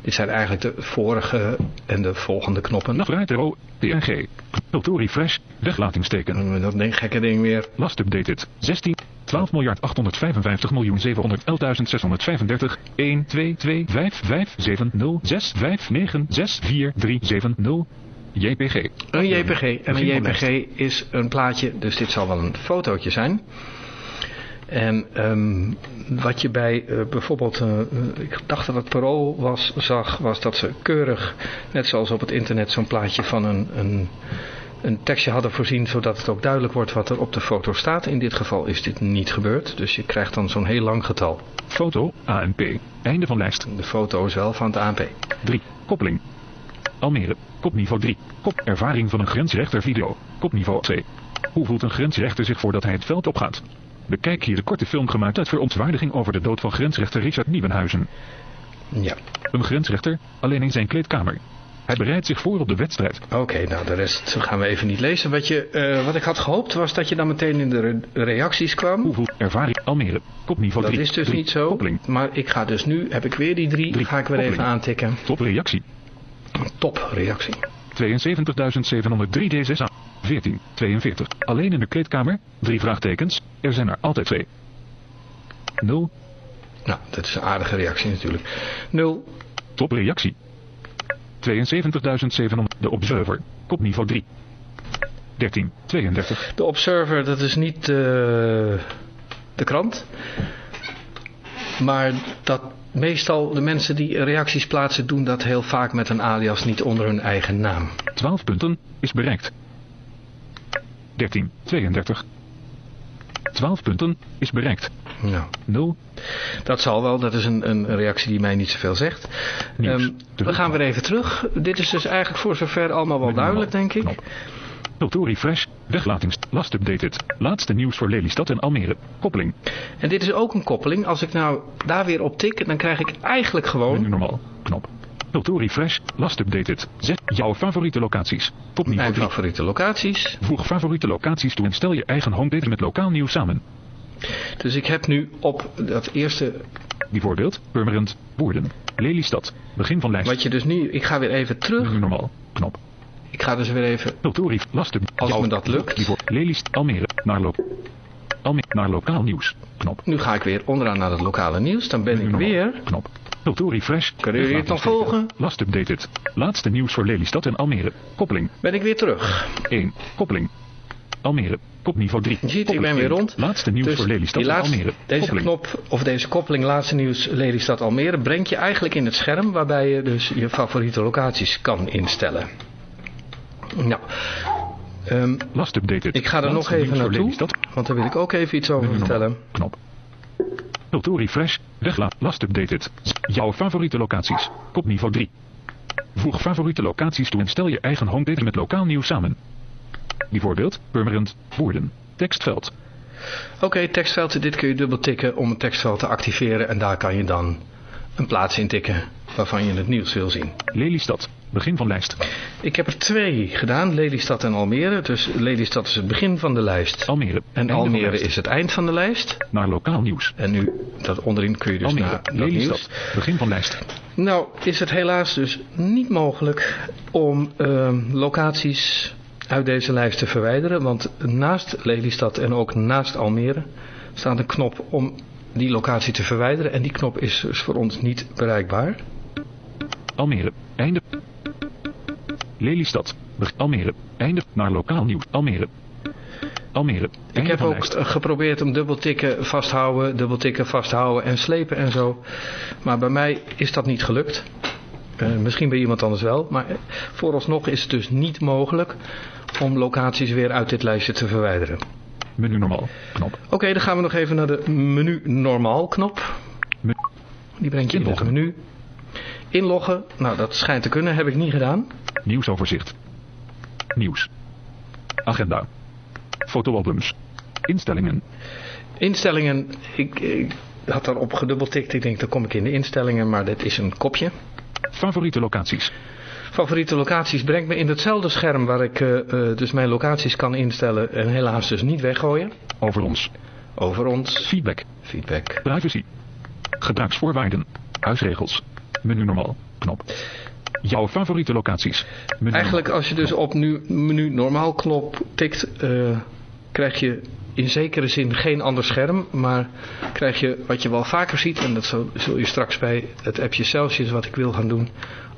Dit zijn eigenlijk de vorige en de volgende knoppen. Navratero, PNG, Auto refresh, weglatingsteken. Dat ding, gekke ding weer. Last updated, 16, 12 miljard 855 miljoen 711.635 1 2 2 5 5 7 0 6 5 9 6 4 3 7 0 JPG. Een JPG. En een JPG is een plaatje, dus dit zal wel een fotootje zijn. En ehm, wat je bij eh, bijvoorbeeld, eh, eh, ik dacht dat het Parool was, zag, was dat ze keurig, net zoals op het internet, zo'n plaatje van een, een, een tekstje hadden voorzien, zodat het ook duidelijk wordt wat er op de foto staat. In dit geval is dit niet gebeurd, dus je krijgt dan zo'n heel lang getal. Foto ANP. Einde van lijst. De foto is wel van het ANP. 3. Koppeling. Almere. Kopniveau 3. Kop. Ervaring van een grensrechter video. Kopniveau 2. Hoe voelt een grensrechter zich voordat hij het veld opgaat? Bekijk hier de korte film gemaakt uit verontwaardiging over de dood van grensrechter Richard Nieuwenhuizen. Ja, Een grensrechter, alleen in zijn kleedkamer. Hij bereidt zich voor op de wedstrijd. oké, nou de rest gaan we even niet lezen. Wat, je, eh, wat ik had gehoopt was dat je dan meteen in de re- reacties kwam. Hoe voelt ervaring Almere? Kopniveau Dat 3. is dus 3. niet zo. Koppeling. Maar ik ga dus nu, heb ik weer die drie, Drie. ga ik weer even aantikken. Topreactie. Top reactie. 72.703 D6 14. 42. Alleen in de kleedkamer? Drie vraagtekens. Er zijn er altijd twee. 0. Nou, dat is een aardige reactie natuurlijk. 0. Topreactie. 72.700. De Observer. Kopniveau 3. 13. 32. De Observer, dat is niet eh, de krant. Maar dat meestal de mensen die reacties plaatsen doen dat heel vaak met een alias niet onder hun eigen naam. 12 punten is bereikt. 13. 32. 12 punten is bereikt. 0. dat zal wel. Dat is een, een reactie die mij niet zoveel zegt. Ehm, we gaan weer even terug. Dit is dus eigenlijk voor zover allemaal wel duidelijk, denk ik. Filter refresh. Weglatings. Last updated. Laatste nieuws voor Lelystad en Almere. Koppeling. En dit is ook een koppeling. Als ik nou daar weer op tik, dan krijg ik eigenlijk gewoon normaal. Knop. Filter refresh. Last updated. Zet jouw favoriete locaties. Kopniveau mijn 3. favoriete locaties. Voeg favoriete locaties toe en stel je eigen homepage met lokaal nieuws samen. Dus ik heb nu op dat eerste, Bijvoorbeeld, Purmerend, Woerden, Lelystad. Begin van lijst. wat je dus nu, ik ga weer even terug. Menu normaal. Knop. Ik ga dus weer even, Filter Last up. Als me dat lukt. Bijvoor- Lelystad, Almere. Naar, lo Almere, naar lokaal nieuws. Knop. nu ga ik weer onderaan naar het lokale nieuws. Dan ben ik normaal. weer, Knop. Filter refresh. Kunnen jullie het nog volgen? Last updated. Laatste nieuws voor Lelystad en Almere. Koppeling. ben ik weer terug. 1. Koppeling. Almere. Kopniveau 3. Je ziet, ik ben weer rond. Laatste nieuws Dus voor Lelystad die en laatste- Almere. Deze Koppeling. knop, of deze koppeling, laatste nieuws Lelystad Almere, brengt je eigenlijk in het scherm waarbij je dus je favoriete locaties kan instellen. Nou, ehm, Last updated. ik ga er nog even naartoe, Lelystad. want daar wil ik ook even iets over vertellen. Knop. Filter refresh. Weglaat. Last updated. Jouw favoriete locaties. Kopniveau 3. Voeg favoriete locaties toe en stel je eigen homepage met lokaal nieuws samen. Bijvoorbeeld, Purmerend, Woerden. Tekstveld. Oké, tekstveld, dit kun je dubbel tikken om het tekstveld te activeren en daar kan je dan een plaats in tikken waarvan je het nieuws wil zien. Lelystad. Begin van lijst. Ik heb er twee gedaan, Lelystad en Almere. Dus Lelystad is het begin van de lijst. Almere. En Almere lijst. is het eind van de lijst. Naar lokaal nieuws. En nu, dat onderin kun je dus Almere. naar Lelystad. nieuws. Begin van lijst. Nou, is het helaas dus niet mogelijk om ehm, locaties uit deze lijst te verwijderen. Want naast Lelystad en ook naast Almere staat een knop om die locatie te verwijderen. En die knop is dus voor ons niet bereikbaar. Almere. Einde. Lelystad. Almere. Einde. Naar lokaal nieuws. Almere. Almere. Ik heb ook geprobeerd om dubbeltikken vasthouden, dubbeltikken vasthouden en slepen en zo. Maar bij mij is dat niet gelukt. Eh, misschien bij iemand anders wel. Maar eh, vooralsnog is het dus niet mogelijk om locaties weer uit dit lijstje te verwijderen. Menu normaal. Knop. Oké, dan gaan we nog even naar de menu normaal knop. Die brengt je in het Inloggen. menu. Inloggen, nou dat schijnt te kunnen, heb ik niet gedaan. Nieuwsoverzicht. Nieuws. Agenda. Fotoalbums. Instellingen. Instellingen, ik, ik had daarop gedubbeltikt. Ik denk dan kom ik in de instellingen, maar dit is een kopje. Favoriete locaties. Favoriete locaties brengt me in hetzelfde scherm waar ik eh, eh, dus mijn locaties kan instellen en helaas dus niet weggooien. Over ons. Over ons, Feedback. feedback. Privacy. Gebruiksvoorwaarden. Huisregels. Menu normaal. Knop. Jouw favoriete locaties. Menu Eigenlijk als je dus op nu, menu normaal knop tikt, eh, krijg je in zekere zin geen ander scherm, maar krijg je wat je wel vaker ziet, en dat zul, je straks bij het appje Celsius wat ik wil gaan doen,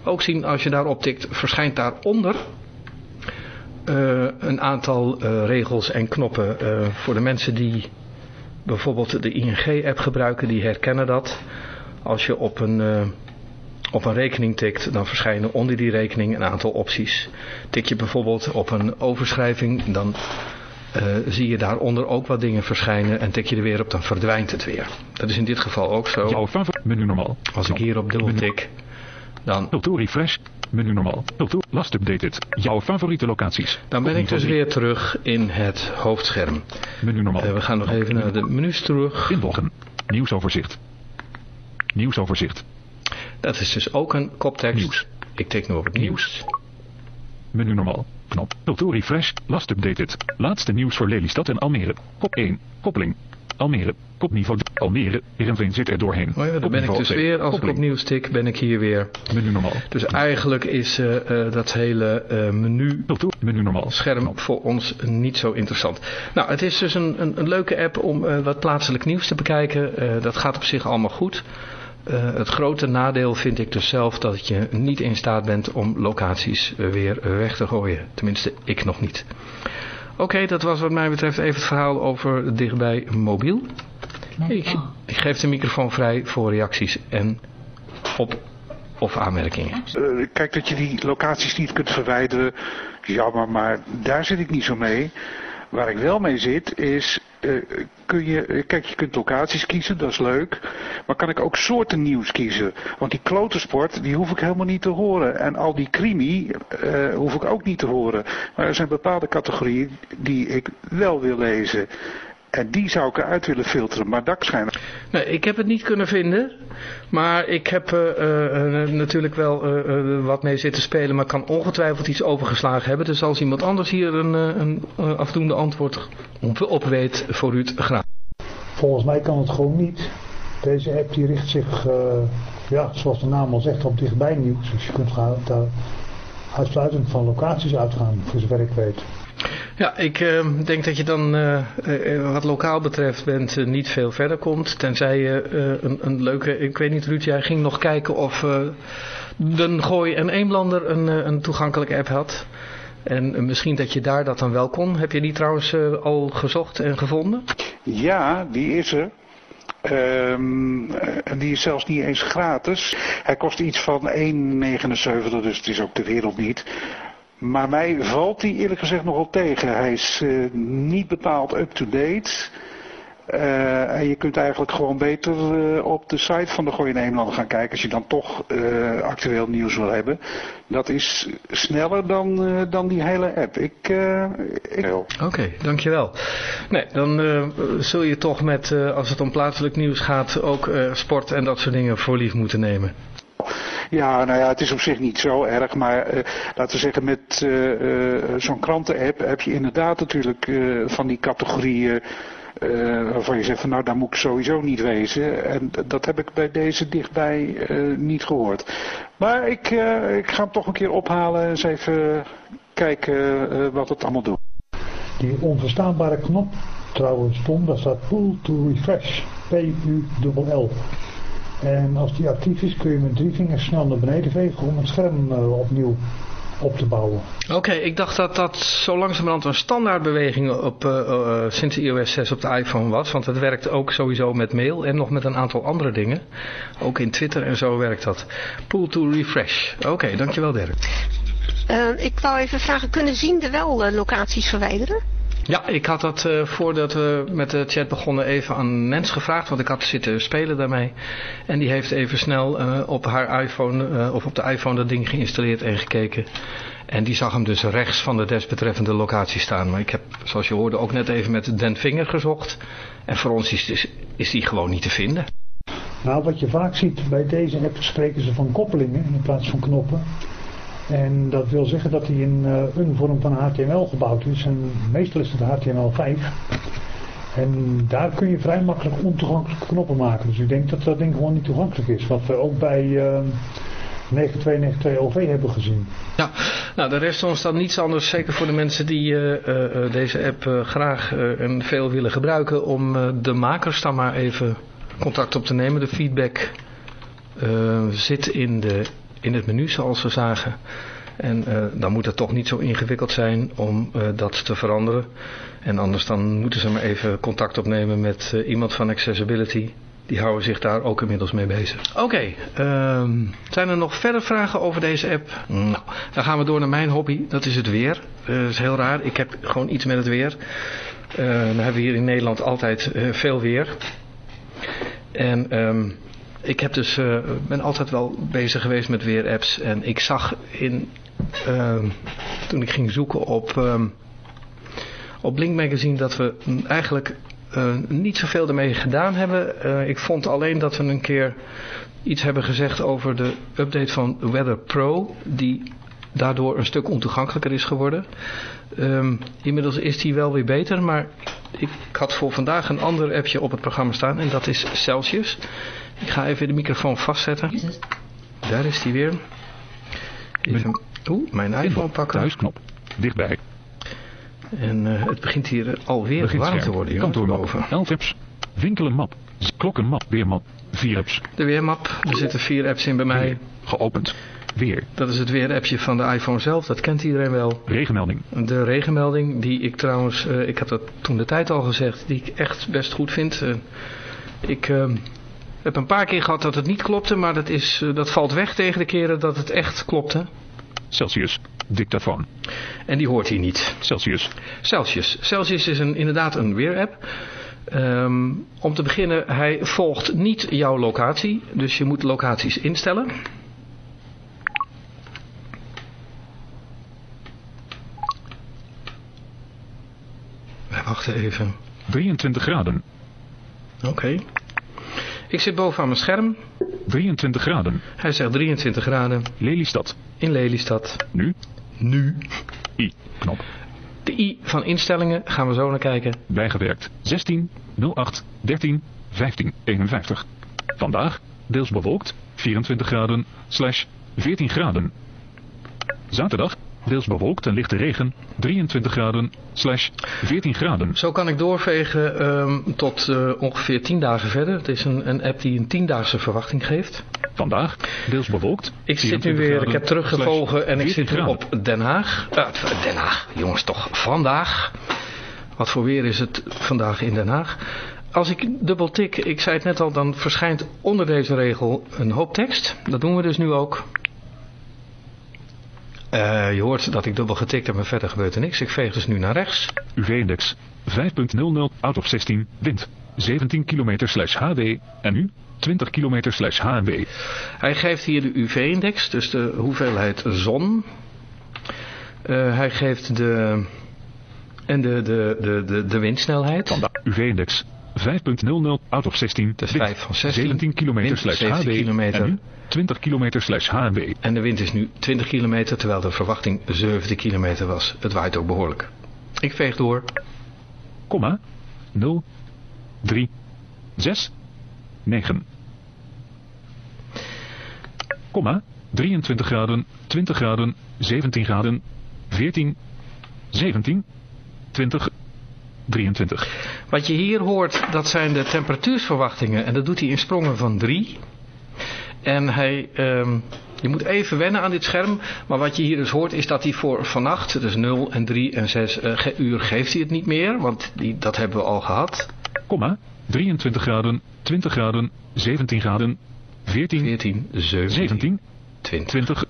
ook zien als je daarop tikt, verschijnt daaronder uh, een aantal uh, regels en knoppen. Uh, voor de mensen die bijvoorbeeld de ING-app gebruiken, die herkennen dat. Als je op een, op een rekening tikt, dan verschijnen onder die rekening een aantal opties. Tik je bijvoorbeeld op een overschrijving, dan zie je daaronder ook wat dingen verschijnen. En tik je er weer op, dan verdwijnt het weer. Dat is in dit geval ook zo. Jouw favoriet menu normaal. Als ik hier op dubbel tik, dan... Cultuur refresh. Menu normaal. Cultuur. Last updated. Jouw favoriete locaties. Dan ben ik dus weer terug in het hoofdscherm. Menu normaal. Uh, we gaan nog even naar de menus terug. Inloggen. Nieuwsoverzicht. Nieuwsoverzicht. Dat is dus ook een koptekst. Nieuws. Ik tik nu op het nieuws. Menu normaal. Knop. Cultuur refresh. Last updated. Laatste nieuws voor Lelystad en Almere. Kop 1. Koppeling. Almere. Kopniveau Almere. Heerenveen zit er doorheen. Oh ja, dan ben ik dus weer, als Koppeling. ik opnieuw stik, ben ik hier weer. Menu normaal. Dus eigenlijk is uh, uh, dat hele uh, menu. Menu normaal. scherm Knop. voor ons niet zo interessant. Nou, het is dus een, een, een leuke app om wat plaatselijk nieuws te bekijken. Dat gaat op zich allemaal goed. Uh, het grote nadeel vind ik dus zelf dat je niet in staat bent om locaties uh, weer weg te gooien. Tenminste, ik nog niet. Oké, okay, dat was wat mij betreft even het verhaal over dichtbij mobiel. Ik, ik geef de microfoon vrij voor reacties en op of aanmerkingen. Uh, kijk dat je die locaties niet kunt verwijderen. Jammer, maar daar zit ik niet zo mee. Waar ik wel mee zit is, uh, kun je, kijk je kunt locaties kiezen, dat is leuk. Maar kan ik ook soorten nieuws kiezen? Want die klotensport, die hoef ik helemaal niet te horen. En al die crimi uh, hoef ik ook niet te horen. Maar er zijn bepaalde categorieën die ik wel wil lezen. En die zou ik eruit willen filteren, maar dat schijnt... Nee, ik heb het niet kunnen vinden. Maar ik heb uh, uh, natuurlijk wel uh, wat mee zitten spelen, maar kan ongetwijfeld iets overgeslagen hebben. Dus als iemand anders hier een, een afdoende antwoord op weet, voor u graag. Volgens mij kan het gewoon niet. Deze app die richt zich, ja, zoals de naam al zegt, op dichtbij nieuws. Dus je kunt daar uitsluitend van locaties uitgaan, voor zover ik weet. Ja, ik uh, denk dat je dan uh, uh, wat lokaal betreft bent niet veel verder komt. Tenzij je een, een, leuke, ik weet niet Ruud, jij ging nog kijken of Den Gooi en Eemlander een, een toegankelijke app had. En misschien dat je daar dat dan wel kon. Heb je die trouwens al gezocht en gevonden? Ja, die is er. Um, en die is zelfs niet eens gratis. Hij kost iets van 1,79, dus het is ook de wereld niet. Maar mij valt die eerlijk gezegd nogal tegen. Hij is uh, niet bepaald up-to-date. Uh, en je kunt eigenlijk gewoon beter uh, op de site van de Gooi Nederland gaan kijken als je dan toch actueel nieuws wil hebben. Dat is sneller dan, dan die hele app. Ik, ik... Oké, okay, dankjewel. Nee, dan zul je toch met, als het om plaatselijk nieuws gaat, ook sport en dat soort dingen voor lief moeten nemen. Ja, nou ja, het is op zich niet zo erg, maar uh, laten we zeggen met uh, uh, zo'n krantenapp heb je inderdaad natuurlijk van die categorieën waarvan je zegt van nou daar moet ik sowieso niet wezen. En dat heb ik bij deze dichtbij niet gehoord. Maar ik, ik ga hem toch een keer ophalen en eens even kijken wat het allemaal doet. Die onverstaanbare knop trouwens Tom, daar staat pull to refresh. P-U-L-L. En als die actief is kun je met drie vingers snel naar beneden vegen om het scherm uh, opnieuw op te bouwen. Oké, okay, ik dacht dat dat zo langzamerhand een standaardbeweging op, uh, uh, sinds iOS 6 op de iPhone was. Want het werkt ook sowieso met mail en nog met een aantal andere dingen. Ook in Twitter en zo werkt dat. Pull to refresh. Oké, okay, dankjewel Dirk. Uh, ik wou even vragen, kunnen zienden wel locaties verwijderen? Ja, ik had dat uh, voordat we met de chat begonnen even aan Nens gevraagd, want ik had zitten spelen daarmee. En die heeft even snel uh, op haar iPhone, uh, of op de iPhone dat ding geïnstalleerd en gekeken. En die zag hem dus rechts van de desbetreffende locatie staan. Maar ik heb, zoals je hoorde, ook net even met Den Vinger gezocht. En voor ons is, is die gewoon niet te vinden. Nou, wat je vaak ziet bij deze app spreken ze van koppelingen in plaats van knoppen. En dat wil zeggen dat hij in uh, een vorm van HTML gebouwd is. En meestal is het HTML5. En daar kun je vrij makkelijk ontoegankelijke knoppen maken. Dus ik denk dat dat ding gewoon niet toegankelijk is. Wat we ook bij uh, 9292 LV hebben gezien. Ja, nou de rest ons dan niets anders, zeker voor de mensen die uh, deze app graag en veel willen gebruiken, om de makers dan maar even contact op te nemen. De feedback zit in, de, in het menu zoals we zagen. En dan moet het toch niet zo ingewikkeld zijn om dat te veranderen. En anders dan moeten ze maar even contact opnemen met iemand van Accessibility die houden zich daar ook inmiddels mee bezig. Oké, okay, um, zijn er nog verder vragen over deze app? Nou, dan gaan we door naar mijn hobby. Dat is het weer. Dat is heel raar. Ik heb gewoon iets met het weer. We hebben hier in Nederland altijd veel weer. En um, ik heb dus, ben altijd wel bezig geweest met weerapps. En ik zag in, ehm, toen ik ging zoeken op, op Blink Magazine dat we eigenlijk uh, niet zoveel ermee gedaan hebben. Uh, ik vond alleen dat we een keer iets hebben gezegd over de update van Weather Pro. Die daardoor een stuk ontoegankelijker is geworden. Um, inmiddels is die wel weer beter. Maar ik had voor vandaag een ander appje op het programma staan. En dat is Celsius. Ik ga even de microfoon vastzetten. Daar is die weer. Even, oeh, mijn iPhone pakken. Thuisknop. Dichtbij. En uh, het begint hier alweer begint warm te worden. Kantoormap, 11 apps, winkelenmap, klokkenmap, weermap, 4 apps. De weermap, er zitten vier apps in bij mij. Weer. Geopend. Weer. Dat is het weerappje van de iPhone zelf, dat kent iedereen wel. Regenmelding. De regenmelding, die ik trouwens, uh, ik heb dat toen de tijd al gezegd, die ik echt best goed vind. Uh, ik heb een paar keer gehad dat het niet klopte, maar dat, is, dat valt weg tegen de keren dat het echt klopte. Celsius. Dictafoon. En die hoort hier niet. Celsius. Celsius. Celsius is een, inderdaad een weerapp. Um, om te beginnen, hij volgt niet jouw locatie. Dus je moet locaties instellen. Wij wachten even. 23 graden. Oké. Okay. Ik zit bovenaan mijn scherm. 23 graden. Hij zegt 23 graden. Lelystad. In Lelystad. Nu? Nu. I. Knop. De I van instellingen gaan we zo naar kijken. Bijgewerkt. 16, 08, 13, 15, 51. Vandaag deels bewolkt. 24 graden. Slash 14 graden. Zaterdag deels bewolkt en lichte regen, 23 graden, slash 14 graden. Zo kan ik doorvegen um, tot uh, ongeveer 10 dagen verder. Het is een, een app die een 10-daagse verwachting geeft. Vandaag, deels bewolkt. Ik zit nu weer, ik heb teruggevolgen en ik zit nu op Den Haag. Uh, Den Haag, jongens toch, vandaag. Wat voor weer is het vandaag in Den Haag? Als ik dubbel tik, ik zei het net al, dan verschijnt onder deze regel een hoop tekst. Dat doen we dus nu ook. Uh, je hoort dat ik dubbel getikt heb, maar verder gebeurt er niks. Ik veeg dus nu naar rechts. UV-index 5.00, out of 16, wind 17 km slash HW en nu 20 km slash HW. Hij geeft hier de UV-index, dus de hoeveelheid zon. Uh, hij geeft de... En de, de, de, de, de windsnelheid. UV-index 5.00, out of 16, dus 5 van 16, 17 km slash HW en nu 20 km slash. En de wind is nu 20 kilometer, terwijl de verwachting 70 kilometer was. Het waait ook behoorlijk. Ik veeg door. Komma 0 3 6 9. Komma 23 graden, 20 graden, 17 graden, 14, 17, 20, 23. Wat je hier hoort, dat zijn de temperatuursverwachtingen. En dat doet hij in sprongen van 3. En hij, um, je moet even wennen aan dit scherm. Maar wat je hier dus hoort is dat hij voor vannacht, dus 0 en 3 en 6 uh, uur, geeft hij het niet meer. Want die, dat hebben we al gehad. Komma, 23 graden, 20 graden, 17 graden, 14, 14 17, 17 20. 20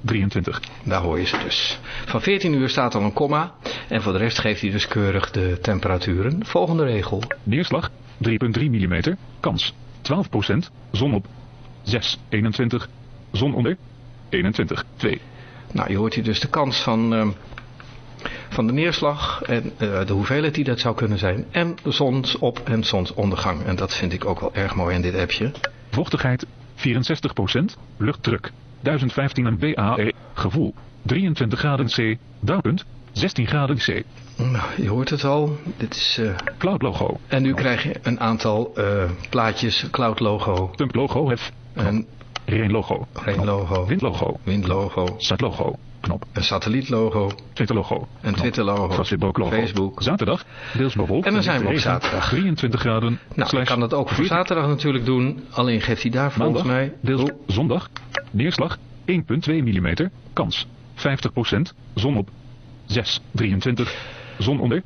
23. Daar hoor je ze dus. Van 14 uur staat al een komma. En voor de rest geeft hij dus keurig de temperaturen. Volgende regel. Neerslag 3,3 mm. Kans 12%. Zon op 6, 21. Zon onder 21, 2. Nou, je hoort hier dus de kans van, uh, van de neerslag en uh, de hoeveelheid die dat zou kunnen zijn. En zonsop- en zonsondergang. En dat vind ik ook wel erg mooi in dit appje. Vochtigheid 64%. Luchtdruk 1015 BAE. Gevoel 23 graden C. Dauwpunt 16 graden C. Nou, je hoort het al. Dit is... Uh... Cloud logo. En nu krijg je een aantal uh, plaatjes. Cloud logo. Dump logo F. En Rain-logo. Rain-logo. Wind-logo. Wind-logo. Sat-logo. Knop. Een satellietlogo. Twitter-logo. Een Twitter-logo. Facebook-logo. Facebook. Zaterdag. Deels bewolkt. En dan zijn we op zaterdag. 23 graden. Nou, ik kan dat ook voor 14 zaterdag natuurlijk doen. Alleen geeft hij daar volgens mij... Deels zondag. Neerslag 1,2 mm. Kans 50%. Zon op 6. 23. Zon onder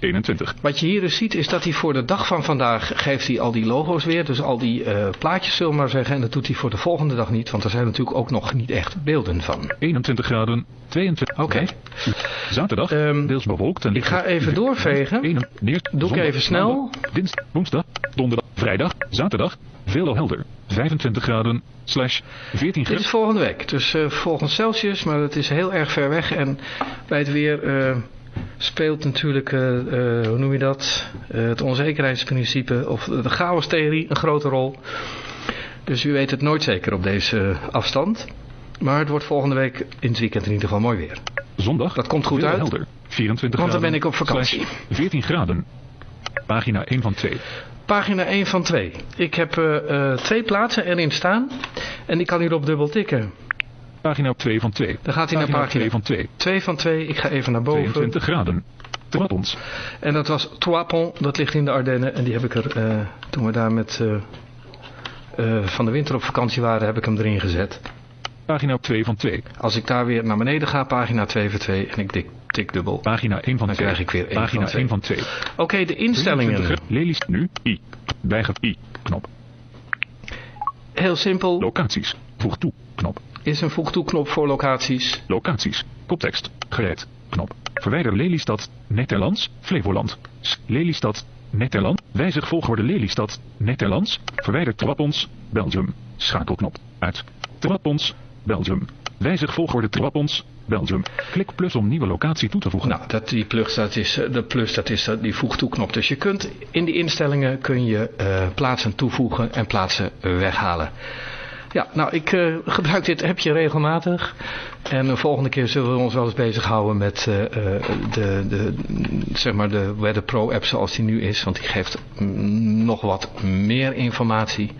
21. Wat je hier dus ziet is dat hij voor de dag van vandaag geeft hij al die logo's weer. Dus al die eh, plaatjes zullen we maar zeggen. En dat doet hij voor de volgende dag niet. Want er zijn natuurlijk ook nog niet echt beelden van. 21 graden. 22. Oké. Zaterdag. Ehm, deels bewolkt. En ik ga even doorvegen. Neer- Doe ik even snel. Dinsdag, woensdag, donderdag, vrijdag, zaterdag. Veel helder. 25 graden. Slash 14 Dit graden. is volgende week. Dus eh, volgens Celsius. Maar het is heel erg ver weg. En bij het weer eh, speelt natuurlijk, eh, eh, hoe noem je dat? Eh, het onzekerheidsprincipe of de chaostheorie een grote rol. Dus u weet het nooit zeker op deze afstand. Maar het wordt volgende week in het weekend in ieder geval mooi weer. Zondag. Dat komt goed uit. helder. 24 Want dan ben ik op vakantie. slash 14 graden. Pagina 1 van 2. Pagina 1 van 2. Ik heb twee plaatsen erin staan. En ik kan hierop dubbel tikken. Pagina 2 van 2. Dan gaat hij naar pagina 2 van 2. 2 van 2. Ik ga even naar boven. 22 graden. Trappons. En dat was Toapon, dat ligt in de Ardennen. En die heb ik er, eh, toen we daar met eh, eh, van de winter op vakantie waren, heb ik hem erin gezet. Pagina 2 van 2. Als ik daar weer naar beneden ga, pagina 2 van 2, en ik tik, tik dubbel. Pagina 1 van Dan 2. krijg ik weer één Pagina van twee. 1 van 2. Oké, de instellingen. 23 Lelies nu. I. Weiger I. Knop. Heel simpel, Locaties. Voeg toe. Knop. Is een voegtoeknop voor locaties. Locaties. Koptekst. Gereed. Knop. Verwijder Lelystad. Nederlands. Flevoland. Lelystad. Nederland. Wijzig volgorde Lelystad. Nederlands. Verwijder Trappons. Belgium. Schakelknop. Uit. Trappons. Belgium. Wijzig volgorde Trappons. Belgium. Klik plus om nieuwe locatie toe te voegen. Nou, dat, die plus, dat is, eh, de plus, dat is dat- die voegtoeknop. Dus je kunt in die instellingen kun je eh, plaatsen toevoegen en plaatsen weghalen. Ja, nou, ik eh, gebruik dit appje regelmatig. En de volgende keer zullen we ons wel eens bezighouden met eh, eh, de, de, zeg maar de Weather Pro app zoals die nu is. Want die geeft mm, nog wat meer informatie.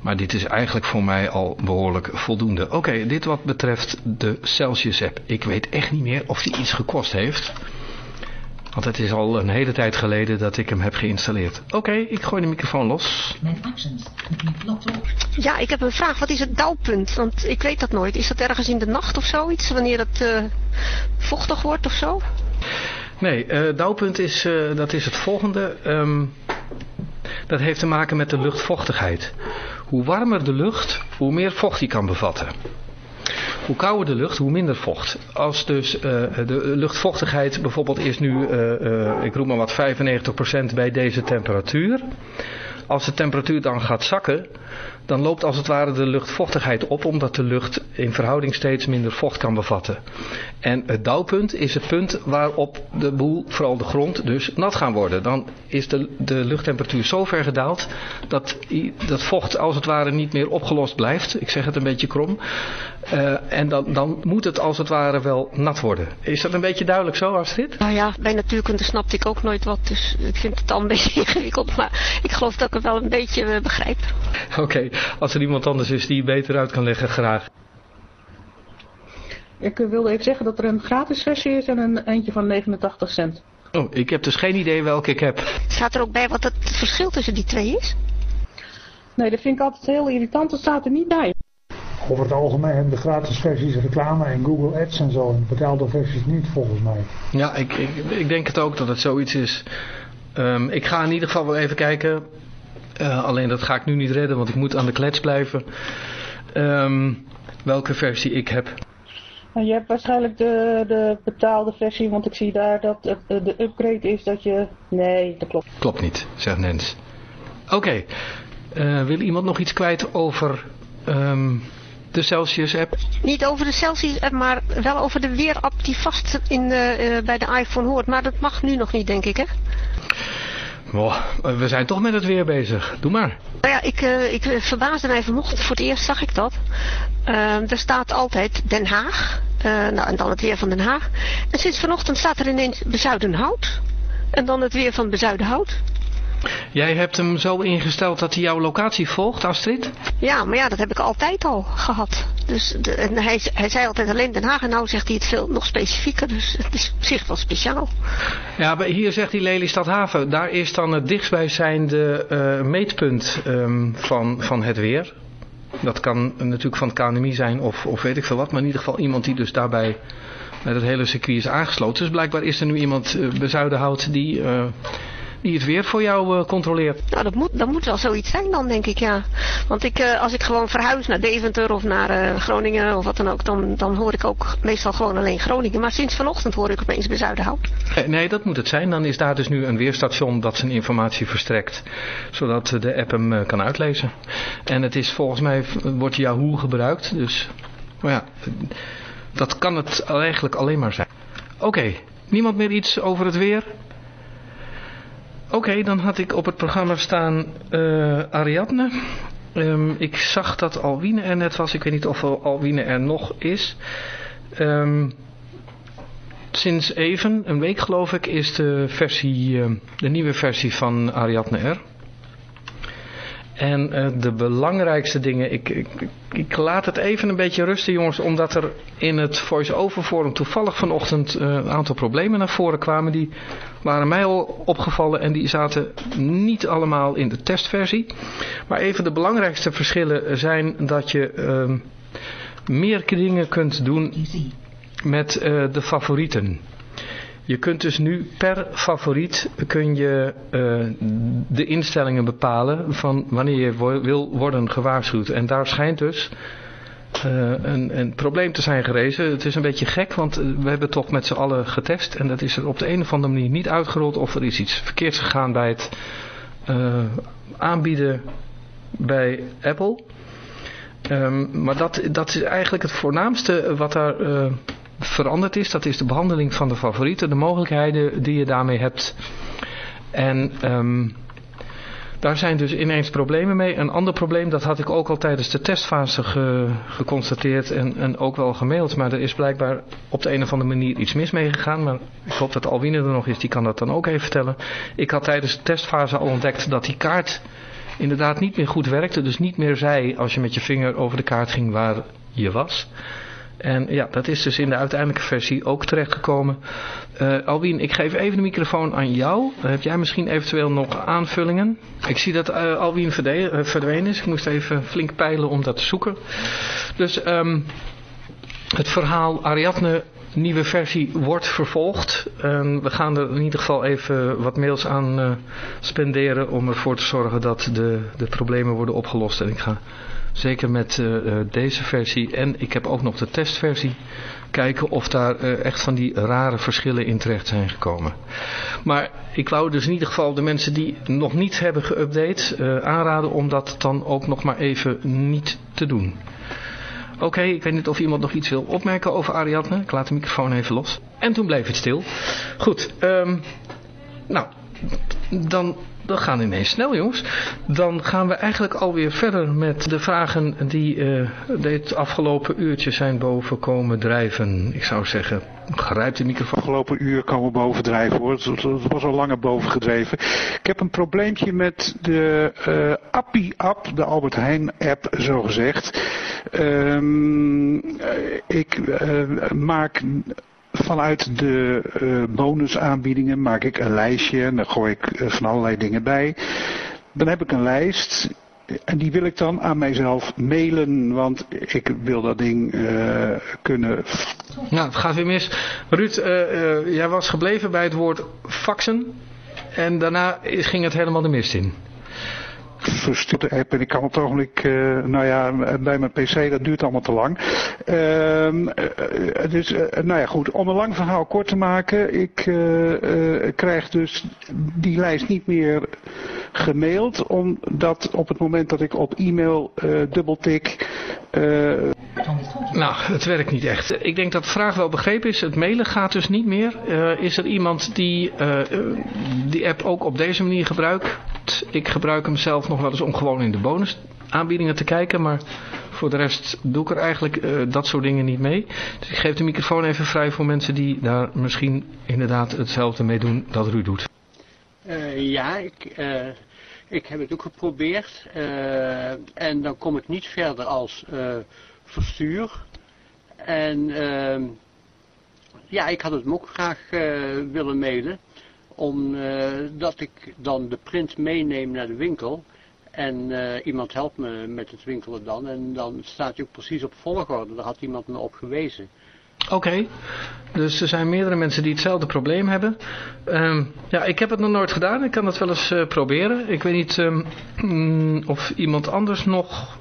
Maar dit is eigenlijk voor mij al behoorlijk voldoende. Oké, dit wat betreft de Celsius app. Ik weet echt niet meer of die iets gekost heeft. Want het is al een hele tijd geleden dat ik hem heb geïnstalleerd. Oké, ik gooi de microfoon los. Mijn locked op. Ja, ik heb een vraag. Wat is het dauwpunt? Want ik weet dat nooit. Is dat ergens in de nacht of zoiets? Wanneer het eh, vochtig wordt of zo? Nee, eh dauwpunt is, eh, dat is het volgende. Ehm, dat heeft te maken met de luchtvochtigheid. Hoe warmer de lucht, hoe meer vocht die kan bevatten. Hoe kouder de lucht, hoe minder vocht. Als dus eh, de luchtvochtigheid bijvoorbeeld is nu, eh, eh, ik roep maar wat, 95% bij deze temperatuur. Als de temperatuur dan gaat zakken, dan loopt als het ware de luchtvochtigheid op, omdat de lucht in verhouding steeds minder vocht kan bevatten. En het dauwpunt is het punt waarop de boel, vooral de grond, dus nat gaan worden. Dan is de, de luchttemperatuur zo ver gedaald dat dat vocht als het ware niet meer opgelost blijft. Ik zeg het een beetje krom. Eh, en dan, dan moet het als het ware wel nat worden. Is dat een beetje duidelijk zo, Astrid? Nou ja, bij natuurkunde snapte ik ook nooit wat. Dus ik vind het al een beetje ingewikkeld. Maar ik geloof dat ik het wel een beetje eh, begrijp. Oké, als er iemand anders is die beter uit kan leggen, graag. Ik eh, wilde even zeggen dat er een gratis versie is en een eentje van 89 cent. Oh, ik heb dus geen idee welke ik heb. Staat er ook bij wat het verschil tussen die twee is? Nee, dat vind ik altijd heel irritant. Dat staat er niet bij. Over het algemeen hebben de gratis versies reclame en Google Ads en zo. En betaalde versies niet volgens mij. Ja, ik, ik, ik denk het ook dat het zoiets is. Ehm, ik ga in ieder geval wel even kijken. Eh, alleen dat ga ik nu niet redden, want ik moet aan de klets blijven. Ehm, welke versie ik heb. En je hebt waarschijnlijk de, de betaalde versie, want ik zie daar dat het, eh, de upgrade is dat je... Nee, dat klopt. Klopt niet, zegt Nens. Oké, eh, wil iemand nog iets kwijt over ehm, de Celsius app? Niet over de Celsius app, maar wel over de weerapp die vast in de, eh, bij de iPhone hoort. Maar dat mag nu nog niet, denk ik, hè? Oh, we zijn toch met het weer bezig. Doe maar. Nou ja, ik, eh, ik eh, verbaasde mij vanochtend. Voor het eerst zag ik dat. Eh, er staat altijd Den Haag. Eh, nou, en dan het weer van Den Haag. En sinds vanochtend staat er ineens Bezuidenhout. En dan het weer van Bezuidenhout. Jij hebt hem zo ingesteld dat hij jouw locatie volgt, Astrid? Ja, maar ja, dat heb ik altijd al gehad. Dus de, en hij, hij zei altijd alleen Den Haag en nou zegt hij het veel nog specifieker. Dus het is op zich wel speciaal. Ja, maar hier zegt hij Lelystad Haven. Daar is dan het dichtstbijzijnde uh, meetpunt um, van, van het weer. Dat kan natuurlijk van het KNMI zijn of, of weet ik veel wat. Maar in ieder geval iemand die dus daarbij met het hele circuit is aangesloten. Dus blijkbaar is er nu iemand uh, bij die... Uh, die het weer voor jou uh, controleert. Nou, dat moet, dat moet wel zoiets zijn dan, denk ik, ja. Want ik, uh, als ik gewoon verhuis naar Deventer of naar uh, Groningen of wat dan ook, dan, dan hoor ik ook meestal gewoon alleen Groningen. Maar sinds vanochtend hoor ik opeens bij Zuidenhout. Nee, dat moet het zijn. Dan is daar dus nu een weerstation dat zijn informatie verstrekt, zodat de app hem kan uitlezen. En het is volgens mij, wordt Yahoo gebruikt, dus, maar ja, dat kan het eigenlijk alleen maar zijn. Oké, okay. niemand meer iets over het weer? Oké, dan had ik op het programma staan uh, Ariadne. Um, ik zag dat Alwine er net was. Ik weet niet of Alwine er nog is. Um, sinds even, een week geloof ik, is de, versie, uh, de nieuwe versie van Ariadne R. En uh, de belangrijkste dingen, ik, ik, ik, laat het even een beetje rusten jongens, omdat er in het voice-over forum toevallig vanochtend uh, een aantal problemen naar voren kwamen. Die waren mij al opgevallen en die zaten niet allemaal in de testversie. Maar even de belangrijkste verschillen zijn dat je uh, meer dingen kunt doen met uh, de favorieten. Je kunt dus nu per favoriet kun je uh, de instellingen bepalen van wanneer je wil worden gewaarschuwd. En daar schijnt dus uh, een, probleem te zijn gerezen. Het is een beetje gek, want we hebben toch met z'n allen getest. En dat is er op de een of andere manier niet uitgerold of er is iets verkeerds gegaan bij het aanbieden bij Apple. Um, maar dat, dat is eigenlijk het voornaamste wat daar veranderd is. Dat is de behandeling van de favorieten, de mogelijkheden die je daarmee hebt. En um, daar zijn dus ineens problemen mee. Een ander probleem, dat had ik ook al tijdens de testfase ge, geconstateerd en, en ook wel gemaild. Maar er is blijkbaar op de een of andere manier iets mis mee gegaan. Maar ik hoop dat Alwine er nog is, die kan dat dan ook even vertellen. Ik had tijdens de testfase al ontdekt dat die kaart inderdaad niet meer goed werkte. Dus niet meer zei als je met je vinger over de kaart ging waar je was. En ja, dat is dus in de uiteindelijke versie ook terechtgekomen. Uh, Alwien, ik geef even de microfoon aan jou. Heb jij misschien eventueel nog aanvullingen? Ik zie dat uh, Alwien verdwenen is. Ik moest even flink peilen om dat te zoeken. Dus um, het verhaal Ariadne nieuwe versie wordt vervolgd. We gaan er in ieder geval even wat mails aan spenderen om ervoor te zorgen dat de, de problemen worden opgelost. En ik ga zeker met uh, deze versie en ik heb ook nog de testversie kijken of daar uh, echt van die rare verschillen in terecht zijn gekomen. Maar ik wou dus in ieder geval de mensen die nog niet hebben geüpdate aanraden om dat dan ook nog maar even niet te doen. Oké, ik weet niet of iemand nog iets wil opmerken over Ariadne. Ik laat de microfoon even los. En toen bleef het stil. Goed, um, nou, dan, dan gaan we ineens snel jongens. Dan gaan we eigenlijk alweer verder met de vragen die uh, dit afgelopen uurtje zijn boven komen drijven. Ik zou zeggen, grijp de microfoon. Afgelopen uur komen boven drijven hoor. Het was al langer boven gedreven. Ik heb een probleempje met de uh, Appie-app, de Albert Heijn app zo gezegd. Um, ik maak vanuit de uh, bonusaanbiedingen maak ik een lijstje en daar gooi ik uh, van allerlei dingen bij. Dan heb ik een lijst en die wil ik dan aan mijzelf mailen, want ik wil dat ding uh, kunnen... Nou, het gaat weer mis. Ruud, jij was gebleven bij het woord faxen en daarna ging het helemaal de mist in verstuurde app en ik kan het ogenblik, uh, nou ja, bij mijn pc, dat duurt allemaal te lang. Uh, dus, uh, nou ja, goed, om een lang verhaal kort te maken, ik krijg dus die lijst niet meer gemaild, omdat op het moment dat ik op e-mail dubbeltik... nou, het werkt niet echt. Ik denk dat de vraag wel begrepen is. Het mailen gaat dus niet meer. is er iemand die die app ook op deze manier gebruikt? Ik gebruik hem zelf nog wel eens om gewoon in de bonus aanbiedingen te kijken. Maar voor de rest doe ik er eigenlijk uh, dat soort dingen niet mee. Dus ik geef de microfoon even vrij voor mensen die daar misschien inderdaad hetzelfde mee doen dat Ruud doet. Eh, ja, ik, eh, ik heb het ook geprobeerd. eh, en dan kom ik niet verder als eh, verstuur. En ehm, ja, ik had het hem ook graag eh, willen mailen. Omdat ik dan de print meeneem naar de winkel. En eh, iemand helpt me met het winkelen dan. En dan staat hij ook precies op volgorde. Daar had iemand me op gewezen. Oké, dus er zijn meerdere mensen die hetzelfde probleem hebben. Ehm, ja, ik heb het nog nooit gedaan. Ik kan het wel eens eh, proberen. Ik weet niet ehm, mm, of iemand anders nog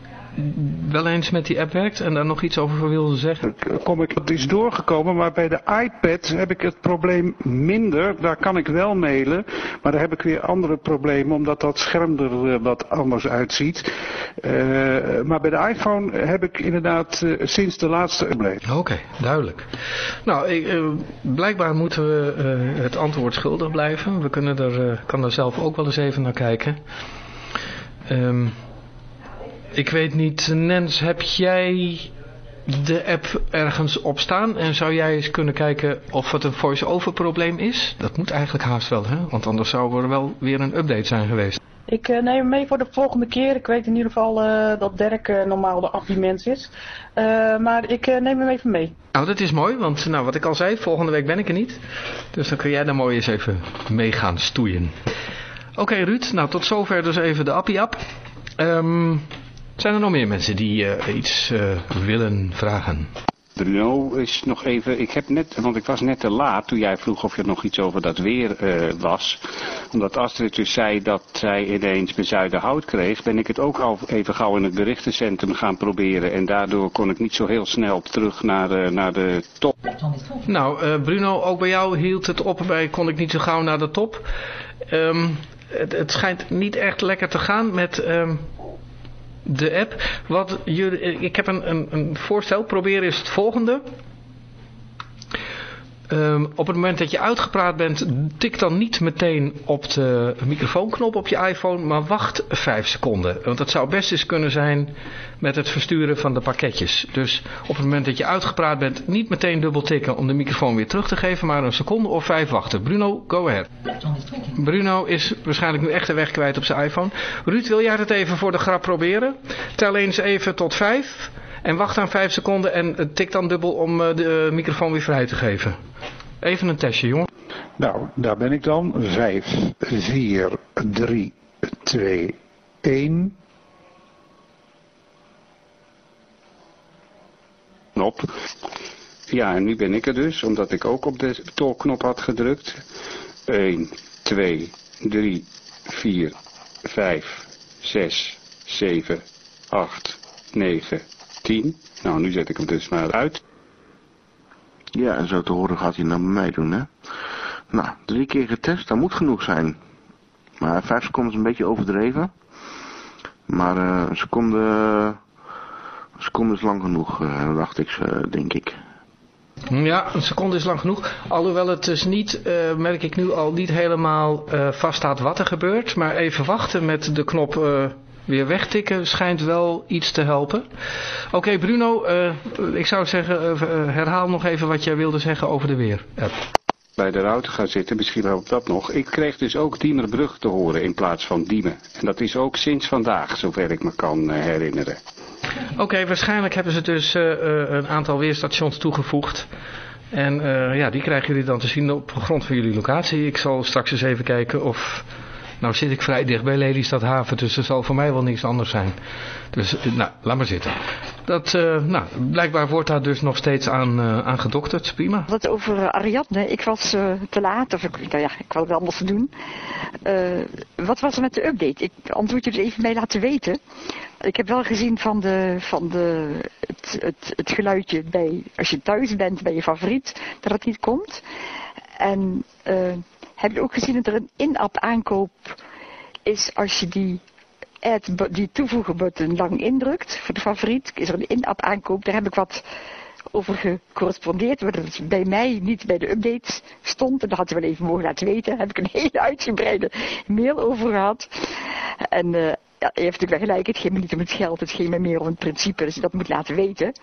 wel eens met die app werkt en daar nog iets over wilde zeggen. Kom ik, het is doorgekomen, maar bij de iPad heb ik het probleem minder. Daar kan ik wel mailen, maar daar heb ik weer andere problemen, omdat dat scherm er eh, wat anders uitziet. Eh, maar bij de iPhone heb ik inderdaad eh, sinds de laatste probleem. Oké, duidelijk. Nou, ik, eh, blijkbaar moeten we eh, het antwoord schuldig blijven. We kunnen er, eh, kan er zelf ook wel eens even naar kijken. Ehm, ik weet niet, Nens, heb jij de app ergens op staan? En zou jij eens kunnen kijken of het een voice-over probleem is? Dat moet eigenlijk haast wel, hè? Want anders zou er wel weer een update zijn geweest. Ik eh, neem hem mee voor de volgende keer. Ik weet in ieder geval eh, dat Dirk eh, normaal de appie-mens is. Maar ik neem hem even mee. Nou, dat is mooi, want nou, wat ik al zei, volgende week ben ik er niet. Dus dan kun jij daar mooi eens even mee gaan stoeien. Oké Ruud, nou tot zover dus even de appie-app. Ehm, zijn er nog meer mensen die eh, iets eh, willen vragen? Bruno is nog even, ik heb net, want ik was net te laat toen jij vroeg of je nog iets over dat weer eh, was. Omdat Astrid dus zei dat zij ineens bezuidenhout kreeg, ben ik het ook al even gauw in het berichtencentrum gaan proberen. En daardoor kon ik niet zo heel snel terug naar, de naar de top. Nou, Bruno, ook bij jou hield het op bij kon ik niet zo gauw naar de top. Ehm, het, het schijnt niet echt lekker te gaan met ehm, de app. Wat jullie, ik heb een, een, een voorstel, probeer eens het volgende. Ehm, op het moment dat je uitgepraat bent, tik dan niet meteen op de microfoonknop op je iPhone, maar wacht 5 seconden. Want dat zou best eens kunnen zijn met het versturen van de pakketjes. Dus op het moment dat je uitgepraat bent, niet meteen dubbel tikken om de microfoon weer terug te geven, maar een seconde of vijf wachten. Bruno, go ahead. Bruno is waarschijnlijk nu echt de weg kwijt op zijn iPhone. Ruud, wil jij het even voor de grap proberen? Tel eens even tot 5 en wacht dan 5 seconden en tik dan dubbel om eh, de eh, microfoon weer vrij te geven. Even een testje, jongen. Nou, daar ben ik dan. 5, 4, 3, 2, 1. knop. Ja, en nu ben ik er dus, omdat ik ook op de tolknop had gedrukt. 1, 2, 3, 4, 5, 6, 7, 8, 9, 10. Nou, nu zet ik hem dus maar uit. Ja, en zo te horen gaat hij naar mij doen, hè. Nou, drie keer getest, dat moet genoeg zijn. Maar vijf seconden is een beetje overdreven. Maar eh, een seconde, een seconde is lang genoeg, eh, dacht ik, eh, denk ik. Ja, een seconde is lang genoeg. Alhoewel het dus niet, eh, merk ik nu al, niet helemaal eh, vaststaat wat er gebeurt. Maar even wachten met de knop eh, weer wegtikken schijnt wel iets te helpen. Oké Bruno, eh, ik zou zeggen, eh, herhaal nog even wat jij wilde zeggen over de weer-app. Bij de router gaan zitten, misschien helpt dat nog. Ik kreeg dus ook Diemerbrug te horen in plaats van Diemen. En dat is ook sinds vandaag, zover ik me kan eh, herinneren. Oké, waarschijnlijk hebben ze dus eh, eh, een aantal weerstations toegevoegd. En eh, ja, die krijgen jullie dan te zien op grond van jullie locatie. Ik zal straks eens even kijken of... Nou zit ik vrij dicht bij Lelystad Haven, dus er zal voor mij wel niks anders zijn. Dus, eh, nou, laat maar zitten. Dat, eh, nou, blijkbaar wordt daar dus nog steeds aan, eh, aan gedokterd. Prima. Wat over Ariadne. Ik was te laat, of ik, nou ja, ik wou het anders doen. Wat was er met de update? Ik antwoord je er even mee laten weten. Ik heb wel gezien van, de, van de, het, het, geluidje bij, als je thuis bent bij je favoriet, dat het niet komt. En heb je ook gezien dat er een in-app aankoop is als je die add, die toevoegen button lang indrukt voor de favoriet, is er een in-app aankoop. Daar heb ik wat over gecorrespondeerd, waar het bij mij niet bij de update stond. En dat had hij wel even mogen laten weten. Daar heb ik een hele uitgebreide mail over gehad. En eh ja, hij heeft natuurlijk wel gelijk, het ging me niet om het geld, het ging me meer om het principe, dus dat moet laten weten.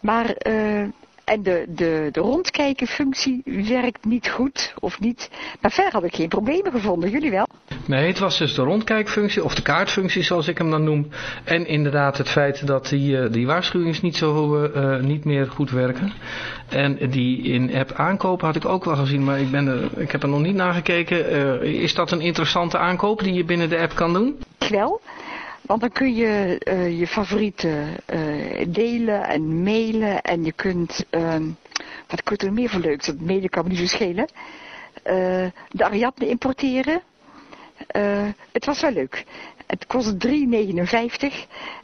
Maar eh, En de, de, de rondkijkenfunctie werkt niet goed of niet. Maar verder had ik geen problemen gevonden. Jullie wel? Nee, het was dus de rondkijkfunctie of de kaartfunctie zoals ik hem dan noem. En inderdaad het feit dat die, uh, die waarschuwingen niet, zo, uh, niet meer goed werken. En die in app aankopen had ik ook wel gezien, maar ik, ben er, ik heb er nog niet naar gekeken. Uh, is dat een interessante aankoop die je binnen de app kan doen? Wel. Want dan kun je uh, je favorieten uh, delen en mailen en je kunt, uh, wat kun je er meer voor leuk, dat mailen kan me niet zo schelen, de Ariadne importeren. het was wel leuk. Het kost 3,59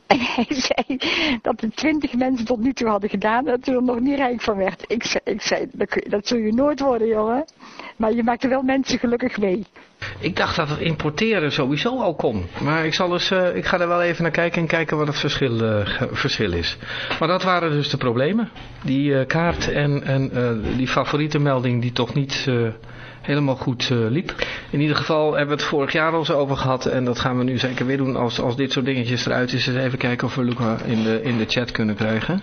en hij zei dat de 20 mensen tot nu toe hadden gedaan en dat hij er nog niet rijk van werd. Ik zei, ik zei dat, zul je nooit worden jongen. Maar je maakt er wel mensen gelukkig mee. Ik dacht dat het importeren sowieso al kon. Maar ik, zal eens, uh, ik ga er wel even naar kijken en kijken wat het verschil, uh, verschil is. Maar dat waren dus de problemen. Die uh, kaart en, en die favoriete melding die toch niet helemaal goed liep. In ieder geval hebben we het vorig jaar al zo over gehad. En dat gaan we nu zeker weer doen als, als dit soort dingetjes eruit is. Eens even kijken of we Luca in de, in de chat kunnen krijgen.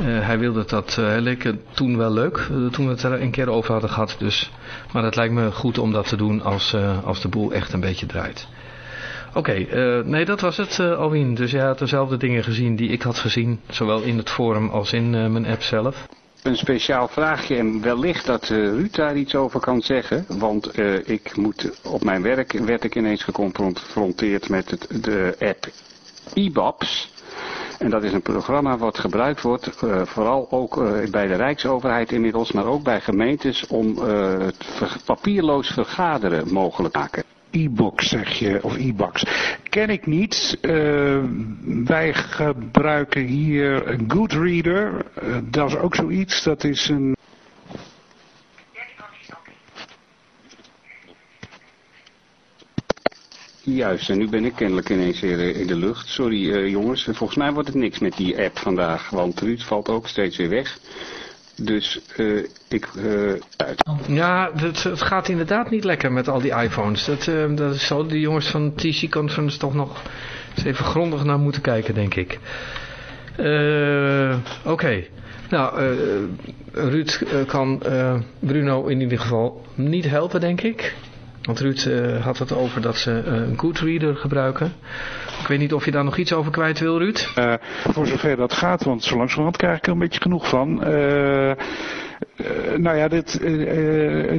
Uh, hij wilde dat, uh, hij leek toen wel leuk, toen we het er een keer over hadden gehad. Dus, maar het lijkt me goed om dat te doen als, als de boel echt een beetje draait. Oké, nee dat was het Alwin. Dus jij had dezelfde dingen gezien die ik had gezien, zowel in het forum als in mijn app zelf. Een speciaal vraagje en wellicht dat Ruud daar iets over kan zeggen. Want ik moet, op mijn werk werd ik ineens geconfronteerd met het, de app IBAPS. En dat is een programma wat gebruikt wordt, uh, vooral ook uh, bij de Rijksoverheid inmiddels, maar ook bij gemeentes om uh, het papierloos vergaderen mogelijk te maken. E-box zeg je, of e-box. Ken ik niet. wij gebruiken hier Goodreader. dat is ook zoiets. Dat is een Juist, en nu ben ik kennelijk ineens weer in de lucht. Sorry uh, jongens, volgens mij wordt het niks met die app vandaag, want Ruud valt ook steeds weer weg. Dus uh, ik uit. Ja, het, het, gaat inderdaad niet lekker met al die iPhones. Dat, uh, dat is zo de jongens van TC Conference toch nog eens even grondig naar moeten kijken, denk ik. Oké. Nou, Ruud kan Bruno in ieder geval niet helpen, denk ik. Want Ruud uh, had het over dat ze uh, een Goodreader gebruiken. Ik weet niet of je daar nog iets over kwijt wil, Ruud? Uh, voor zover dat gaat, want zo langzamerhand krijg ik er een beetje genoeg van. nou ja, dit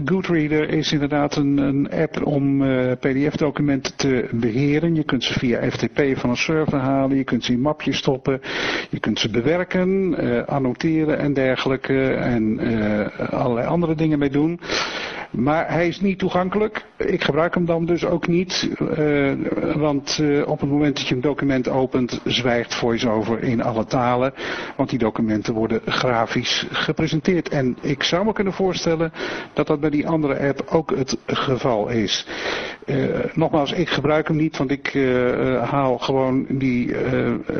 Goodreader is inderdaad een, een app om pdf-documenten te beheren. Je kunt ze via FTP van een server halen, je kunt ze in mapjes stoppen, je kunt ze bewerken, annoteren en dergelijke en allerlei andere dingen mee doen. Maar hij is niet toegankelijk. Ik gebruik hem dan dus ook niet. Uh, want uh, op het moment dat je een document opent, zwijgt VoiceOver in alle talen. Want die documenten worden grafisch gepresenteerd. En ik zou me kunnen voorstellen dat dat bij die andere app ook het geval is. Uh, nogmaals, ik gebruik hem niet, want ik haal gewoon die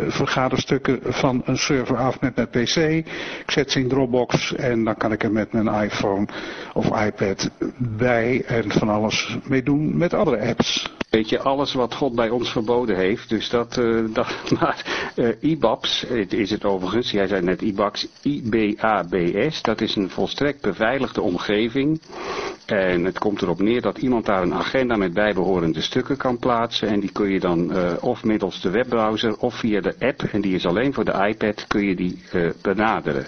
vergaderstukken van een server af met mijn pc. Ik zet ze in Dropbox en dan kan ik er met mijn iPhone of iPad bij en van alles mee doen met andere apps. Weet je, alles wat God bij ons verboden heeft, dus dat, uh, dat maar uh, is het overigens, jij zei net IBABS, IBABS, dat is een volstrekt beveiligde omgeving. En het komt erop neer dat iemand daar een agenda met bijbehorende stukken kan plaatsen. En die kun je dan uh, of middels de webbrowser of via de app, en die is alleen voor de iPad, kun je die benaderen.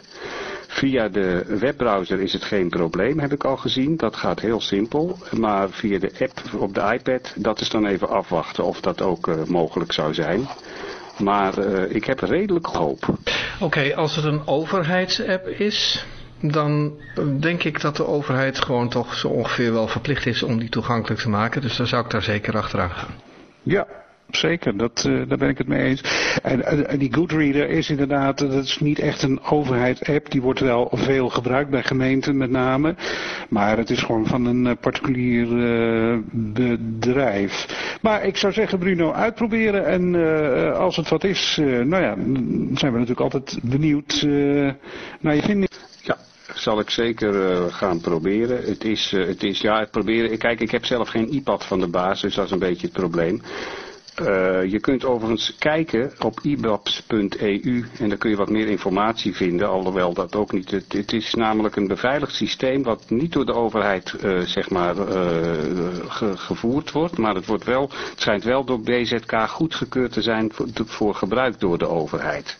Via de webbrowser is het geen probleem, heb ik al gezien. Dat gaat heel simpel. Maar via de app op de iPad, dat is dan even afwachten of dat ook uh, mogelijk zou zijn. Maar uh, ik heb redelijk hoop. Oké, okay, als het een overheidsapp is, dan denk ik dat de overheid gewoon toch zo ongeveer wel verplicht is om die toegankelijk te maken. Dus dan zou ik daar zeker achteraan gaan. Ja, zeker. Dat, uh, daar ben ik het mee eens. En, en, die Goodreader is inderdaad, dat is niet echt een overheidsapp. Die wordt wel veel gebruikt bij gemeenten met name. Maar het is gewoon van een particulier uh, bedrijf. Maar ik zou zeggen Bruno, uitproberen. En als het wat is, nou ja, zijn we natuurlijk altijd benieuwd naar je vinding. Ja, zal ik zeker gaan proberen. Het is, het is, ja, het proberen. Kijk, ik heb zelf geen iPad van de baas, dus dat is een beetje het probleem. Uh, je kunt overigens kijken op ibaps.eu en daar kun je wat meer informatie vinden, alhoewel dat ook niet. Het, is namelijk een beveiligd systeem wat niet door de overheid uh, zeg maar ge, gevoerd wordt, maar het, wordt wel, het schijnt wel door BZK goedgekeurd te zijn voor, voor gebruik door de overheid.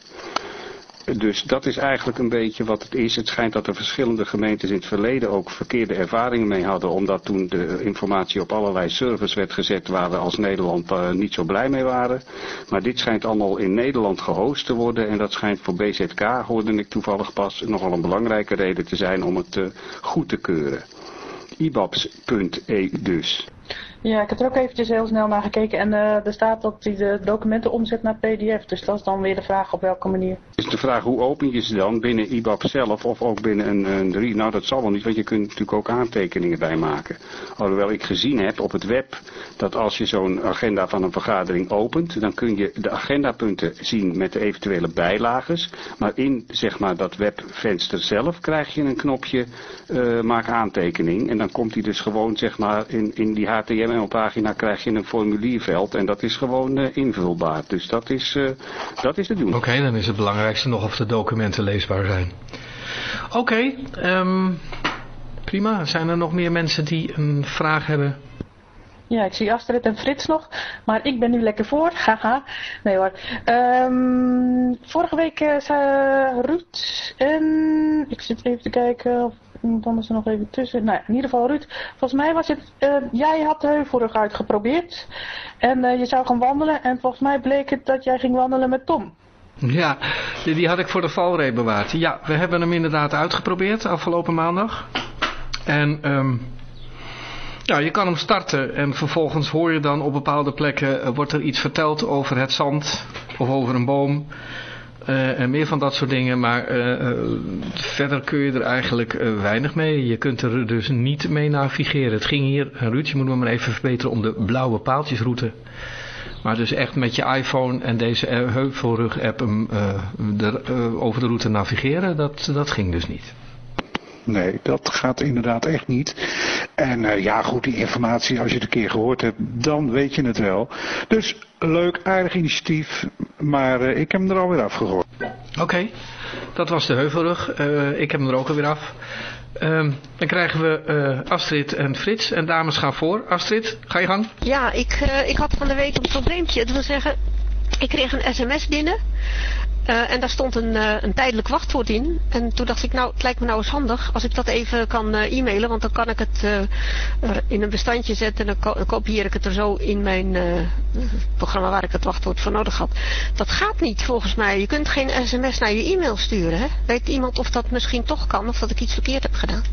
Dus dat is eigenlijk een beetje wat het is. Het schijnt dat er verschillende gemeentes in het verleden ook verkeerde ervaringen mee hadden. Omdat toen de informatie op allerlei servers werd gezet waar we als Nederland uh, niet zo blij mee waren. Maar dit schijnt allemaal in Nederland gehost te worden. En dat schijnt voor BZK, hoorde ik toevallig pas, nogal een belangrijke reden te zijn om het uh, goed te keuren. ibaps.e dus. Ja, ik heb er ook eventjes heel snel naar gekeken en uh, er staat dat hij de documenten omzet naar pdf. Dus dat is dan weer de vraag op welke manier. Is de vraag hoe open je ze dan binnen IBAP zelf of ook binnen een, een 3? Nou dat zal wel niet, want je kunt natuurlijk ook aantekeningen bij maken. Alhoewel ik gezien heb op het web dat als je zo'n agenda van een vergadering opent, dan kun je de agendapunten zien met de eventuele bijlages. Maar in zeg maar dat webvenster zelf krijg je een knopje uh, maak aantekening. En dan komt hij dus gewoon zeg maar in, in die HTML-pagina krijg je een formulierveld en dat is gewoon uh, invulbaar. Dus dat is, uh, dat is te doen. Oké, okay, dan is het belangrijkste nog of de documenten leesbaar zijn. Oké, okay, um, prima. Zijn er nog meer mensen die een vraag hebben? Ja, ik zie Astrid en Frits nog, maar ik ben nu lekker voor. Haha. Nee hoor. Um, vorige week uh, zei Ruud en ik zit even te kijken of iemand anders er nog even tussen. Nou in ieder geval Ruud, volgens mij was het, uh, jij had de heuvelrug uitgeprobeerd en uh, je zou gaan wandelen en volgens mij bleek het dat jij ging wandelen met Tom. Ja, die had ik voor de valreep bewaard. Ja, we hebben hem inderdaad uitgeprobeerd afgelopen maandag. En um, ja, je kan hem starten en vervolgens hoor je dan op bepaalde plekken, uh, wordt er iets verteld over het zand of over een boom. Uh, en meer van dat soort dingen, maar uh, verder kun je er eigenlijk weinig mee. Je kunt er dus niet mee navigeren. Het ging hier, Ruud, je moet me maar even verbeteren om de blauwe paaltjesroute. Maar dus echt met je iPhone en deze heuvelrug app um, over de route navigeren, dat, dat ging dus niet. Nee, dat gaat inderdaad echt niet. En uh, ja, goed, die informatie, als je het een keer gehoord hebt, dan weet je het wel. Dus leuk, aardig initiatief, maar uh, ik heb hem er alweer afgegooid. Oké, okay, dat was de heuvelrug. Uh, ik heb hem er ook alweer af. Um, dan krijgen we Astrid en Frits. En dames gaan voor. Astrid, ga je gang. Ja, ik, ik had van de week een probleempje. Dat wil zeggen, ik kreeg een sms binnen. Uh, en daar stond een, uh, een tijdelijk wachtwoord in. En toen dacht ik, nou, het lijkt me nou eens handig als ik dat even kan uh, e-mailen. Want dan kan ik het in een bestandje zetten en dan kopieer ik het er zo in mijn programma waar ik het wachtwoord voor nodig had. Dat gaat niet volgens mij. Je kunt geen sms naar je e-mail sturen. Hè? Weet iemand of dat misschien toch kan of dat ik iets verkeerd heb gedaan?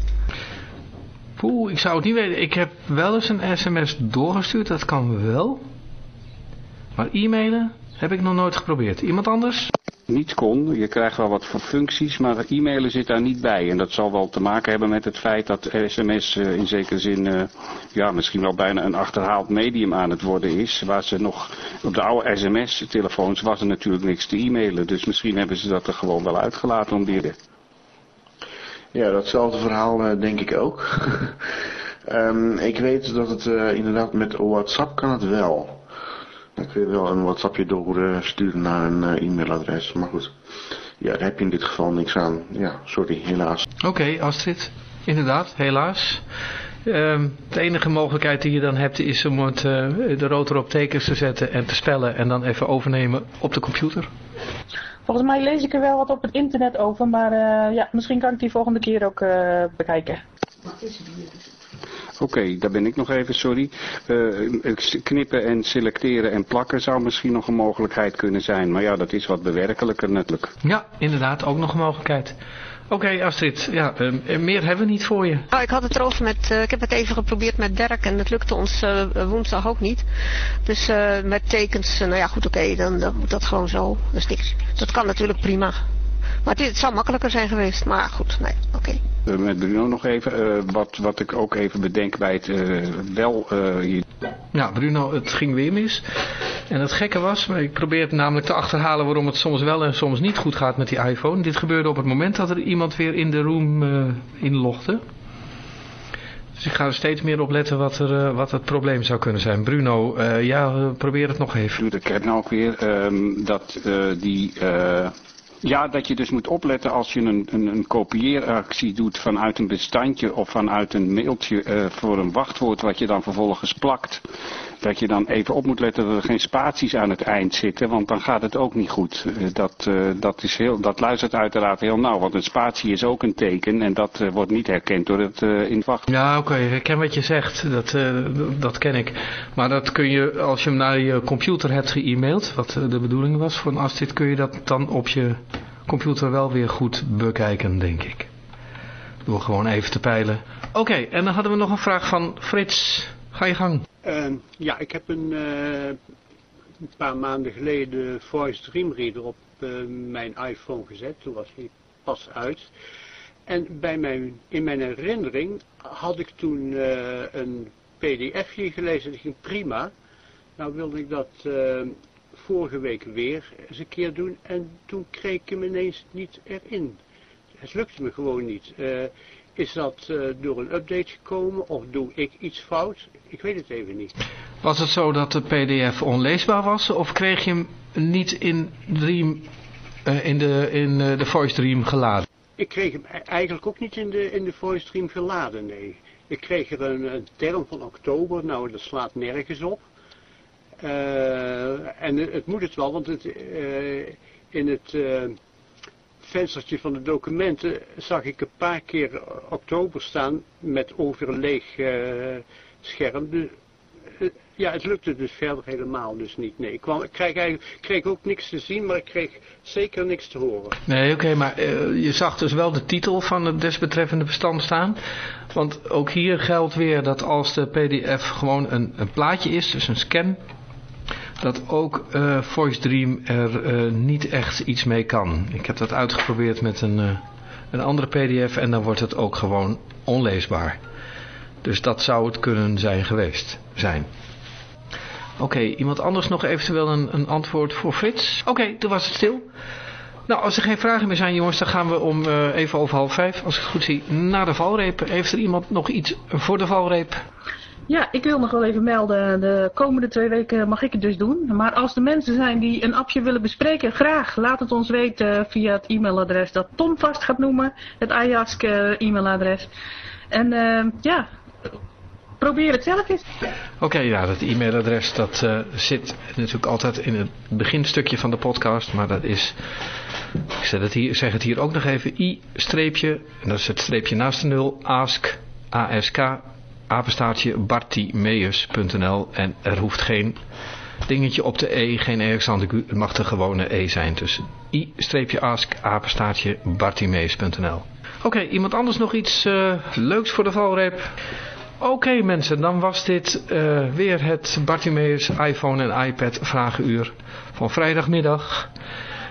Poeh, ik zou het niet weten. Ik heb wel eens een sms doorgestuurd, dat kan wel. Maar e-mailen heb ik nog nooit geprobeerd. Iemand anders? Niet kon. Je krijgt wel wat voor functies, maar e-mailen zit daar niet bij. En dat zal wel te maken hebben met het feit dat sms uh, in zekere zin, uh, ja, misschien wel bijna een achterhaald medium aan het worden is. Waar ze nog, op de oude sms-telefoons was er natuurlijk niks te e-mailen. Dus misschien hebben ze dat er gewoon wel uitgelaten om die Ja, datzelfde verhaal uh, denk ik ook. um, ik weet dat het inderdaad met WhatsApp kan het wel. Dan kun je wel een WhatsAppje doorsturen naar een uh, e-mailadres. Maar goed, ja, daar heb je in dit geval niks aan. Ja, sorry, helaas. Oké, okay, Astrid. Inderdaad, helaas. Um, de enige mogelijkheid die je dan hebt is om het, uh, de rotor op tekens te zetten en te spellen en dan even overnemen op de computer. Volgens mij lees ik er wel wat op het internet over, maar uh, ja, misschien kan ik die volgende keer ook uh, bekijken. Wat is het hier? Oké, okay, daar ben ik nog even, sorry. Uh, knippen en selecteren en plakken zou misschien nog een mogelijkheid kunnen zijn. Maar ja, dat is wat bewerkelijker natuurlijk. Ja, inderdaad, ook nog een mogelijkheid. Oké, okay, Astrid, ja, uh, meer hebben we niet voor je. Oh, ik had het erover met, uh, ik heb het even geprobeerd met Dirk en het lukte ons uh, woensdag ook niet. Dus met tekens, nou ja goed, oké, okay, dan, dan moet dat gewoon zo. Dus niks. Dat kan natuurlijk prima. Maar het, het zou makkelijker zijn geweest, maar goed, nee, oké. Okay. Uh, met Bruno nog even, uh, wat, wat ik ook even bedenk bij het uh, wel... hier... Ja, Bruno, het ging weer mis. En het gekke was, ik probeer het namelijk te achterhalen waarom het soms wel en soms niet goed gaat met die iPhone. Dit gebeurde op het moment dat er iemand weer in de room inlogde. Dus ik ga er steeds meer op letten wat, er, eh, wat het probleem zou kunnen zijn. Bruno, eh, ja, eh, probeer het nog even. De kern ook weer. ehm, dat eh, die... ja, dat je dus moet opletten als je een, een, een kopieeractie doet vanuit een bestandje of vanuit een mailtje eh, voor een wachtwoord wat je dan vervolgens plakt. Dat je dan even op moet letten dat er geen spaties aan het eind zitten, want dan gaat het ook niet goed. Eh, dat, eh, dat, is heel, dat luistert uiteraard heel nauw, want een spatie is ook een teken en dat eh, wordt niet herkend door het wacht. Ja, oké, ik ken wat je zegt. Dat, dat ken ik. Maar dat kun je, als je hem naar je computer hebt ge-mailed, wat de bedoeling was van Astrid, kun je dat dan op je computer wel weer goed bekijken, denk ik. Door gewoon even te peilen. Oké, en dan hadden we nog een vraag van Frits. Ga je gang. Ehm, ja, ik heb een, eh, een paar maanden geleden Voice Dream Reader op eh, mijn iPhone gezet. Toen was die pas uit. En bij mijn, in mijn herinnering had ik toen eh, een pdfje gelezen. Dat ging prima. Nou wilde ik dat eh, vorige week weer eens een keer doen. En toen kreeg ik hem ineens niet erin. Het lukte me gewoon niet. Is dat eh, door een update gekomen of doe ik iets fout? Ik weet het even niet. Was het zo dat de pdf onleesbaar was of kreeg je hem niet in, Dream, eh, in, de, in eh, de Voice Dream geladen? Ik kreeg hem e- eigenlijk ook niet in de, in de voice stream geladen, nee. Ik kreeg er een, een term van oktober, nou dat slaat nergens op. En het, het moet het wel, want het, in het venstertje van de documenten zag ik een paar keer oktober staan met over een leeg eh, scherm. Dus, ja, het lukte dus verder helemaal dus niet. Nee, ik, kwam, ik kreeg ook niks te zien, maar ik kreeg zeker niks te horen. Nee, oké, maar eh, je zag dus wel de titel van het desbetreffende bestand staan. Want ook hier geldt weer dat als de pdf gewoon een, een plaatje is, dus een scan, dat ook eh Voice Dream er eh, niet echt iets mee kan. Ik heb dat uitgeprobeerd met een, eh, een andere pdf en dan wordt het ook gewoon onleesbaar. Dus dat zou het kunnen zijn geweest zijn. Oké, iemand anders nog eventueel een, een antwoord voor Frits? Oké, toen was het stil. Nou, als er geen vragen meer zijn jongens, dan gaan we om even over half vijf, als ik het goed zie, naar de valreep. Heeft er iemand nog iets voor de valreep? Ja, ik wil nog wel even melden. De komende twee weken mag ik het dus doen. Maar als er mensen zijn die een appje willen bespreken, graag. Laat het ons weten via het e-mailadres dat Tom vast gaat noemen. Het Ajax eh, e-mailadres. En eh, ja, probeer het zelf eens. Oké, ja, dat e-mailadres dat eh, zit natuurlijk altijd in het beginstukje van de podcast, maar dat is, ik zeg het hier, zeg het hier ook nog even, i-streepje, en dat is het streepje naast de nul, ask, ask, apenstaartje, bartimeus.nl en er hoeft geen dingetje op de e, geen Alexander het mag de gewone e zijn, dus i-ask, apenstaartje, bartimeus.nl. Oké, iemand anders nog iets eh, leuks voor de valreep? Oké mensen, dan was dit eh, weer het Bartimeus iPhone en iPad vragenuur van vrijdagmiddag.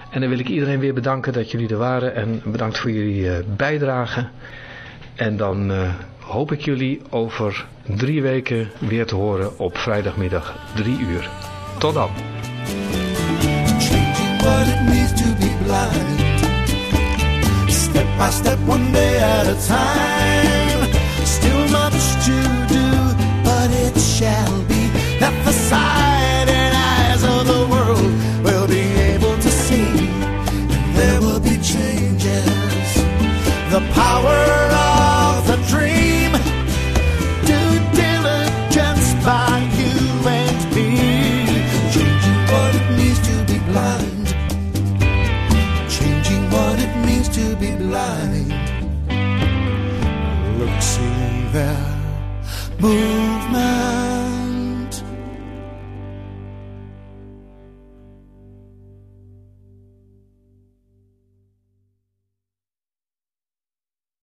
En dan wil ik iedereen weer bedanken dat jullie er waren en bedankt voor jullie eh, bijdrage. En dan hoop ik jullie over drie weken weer te horen op vrijdagmiddag drie uur. Tot dan. Movement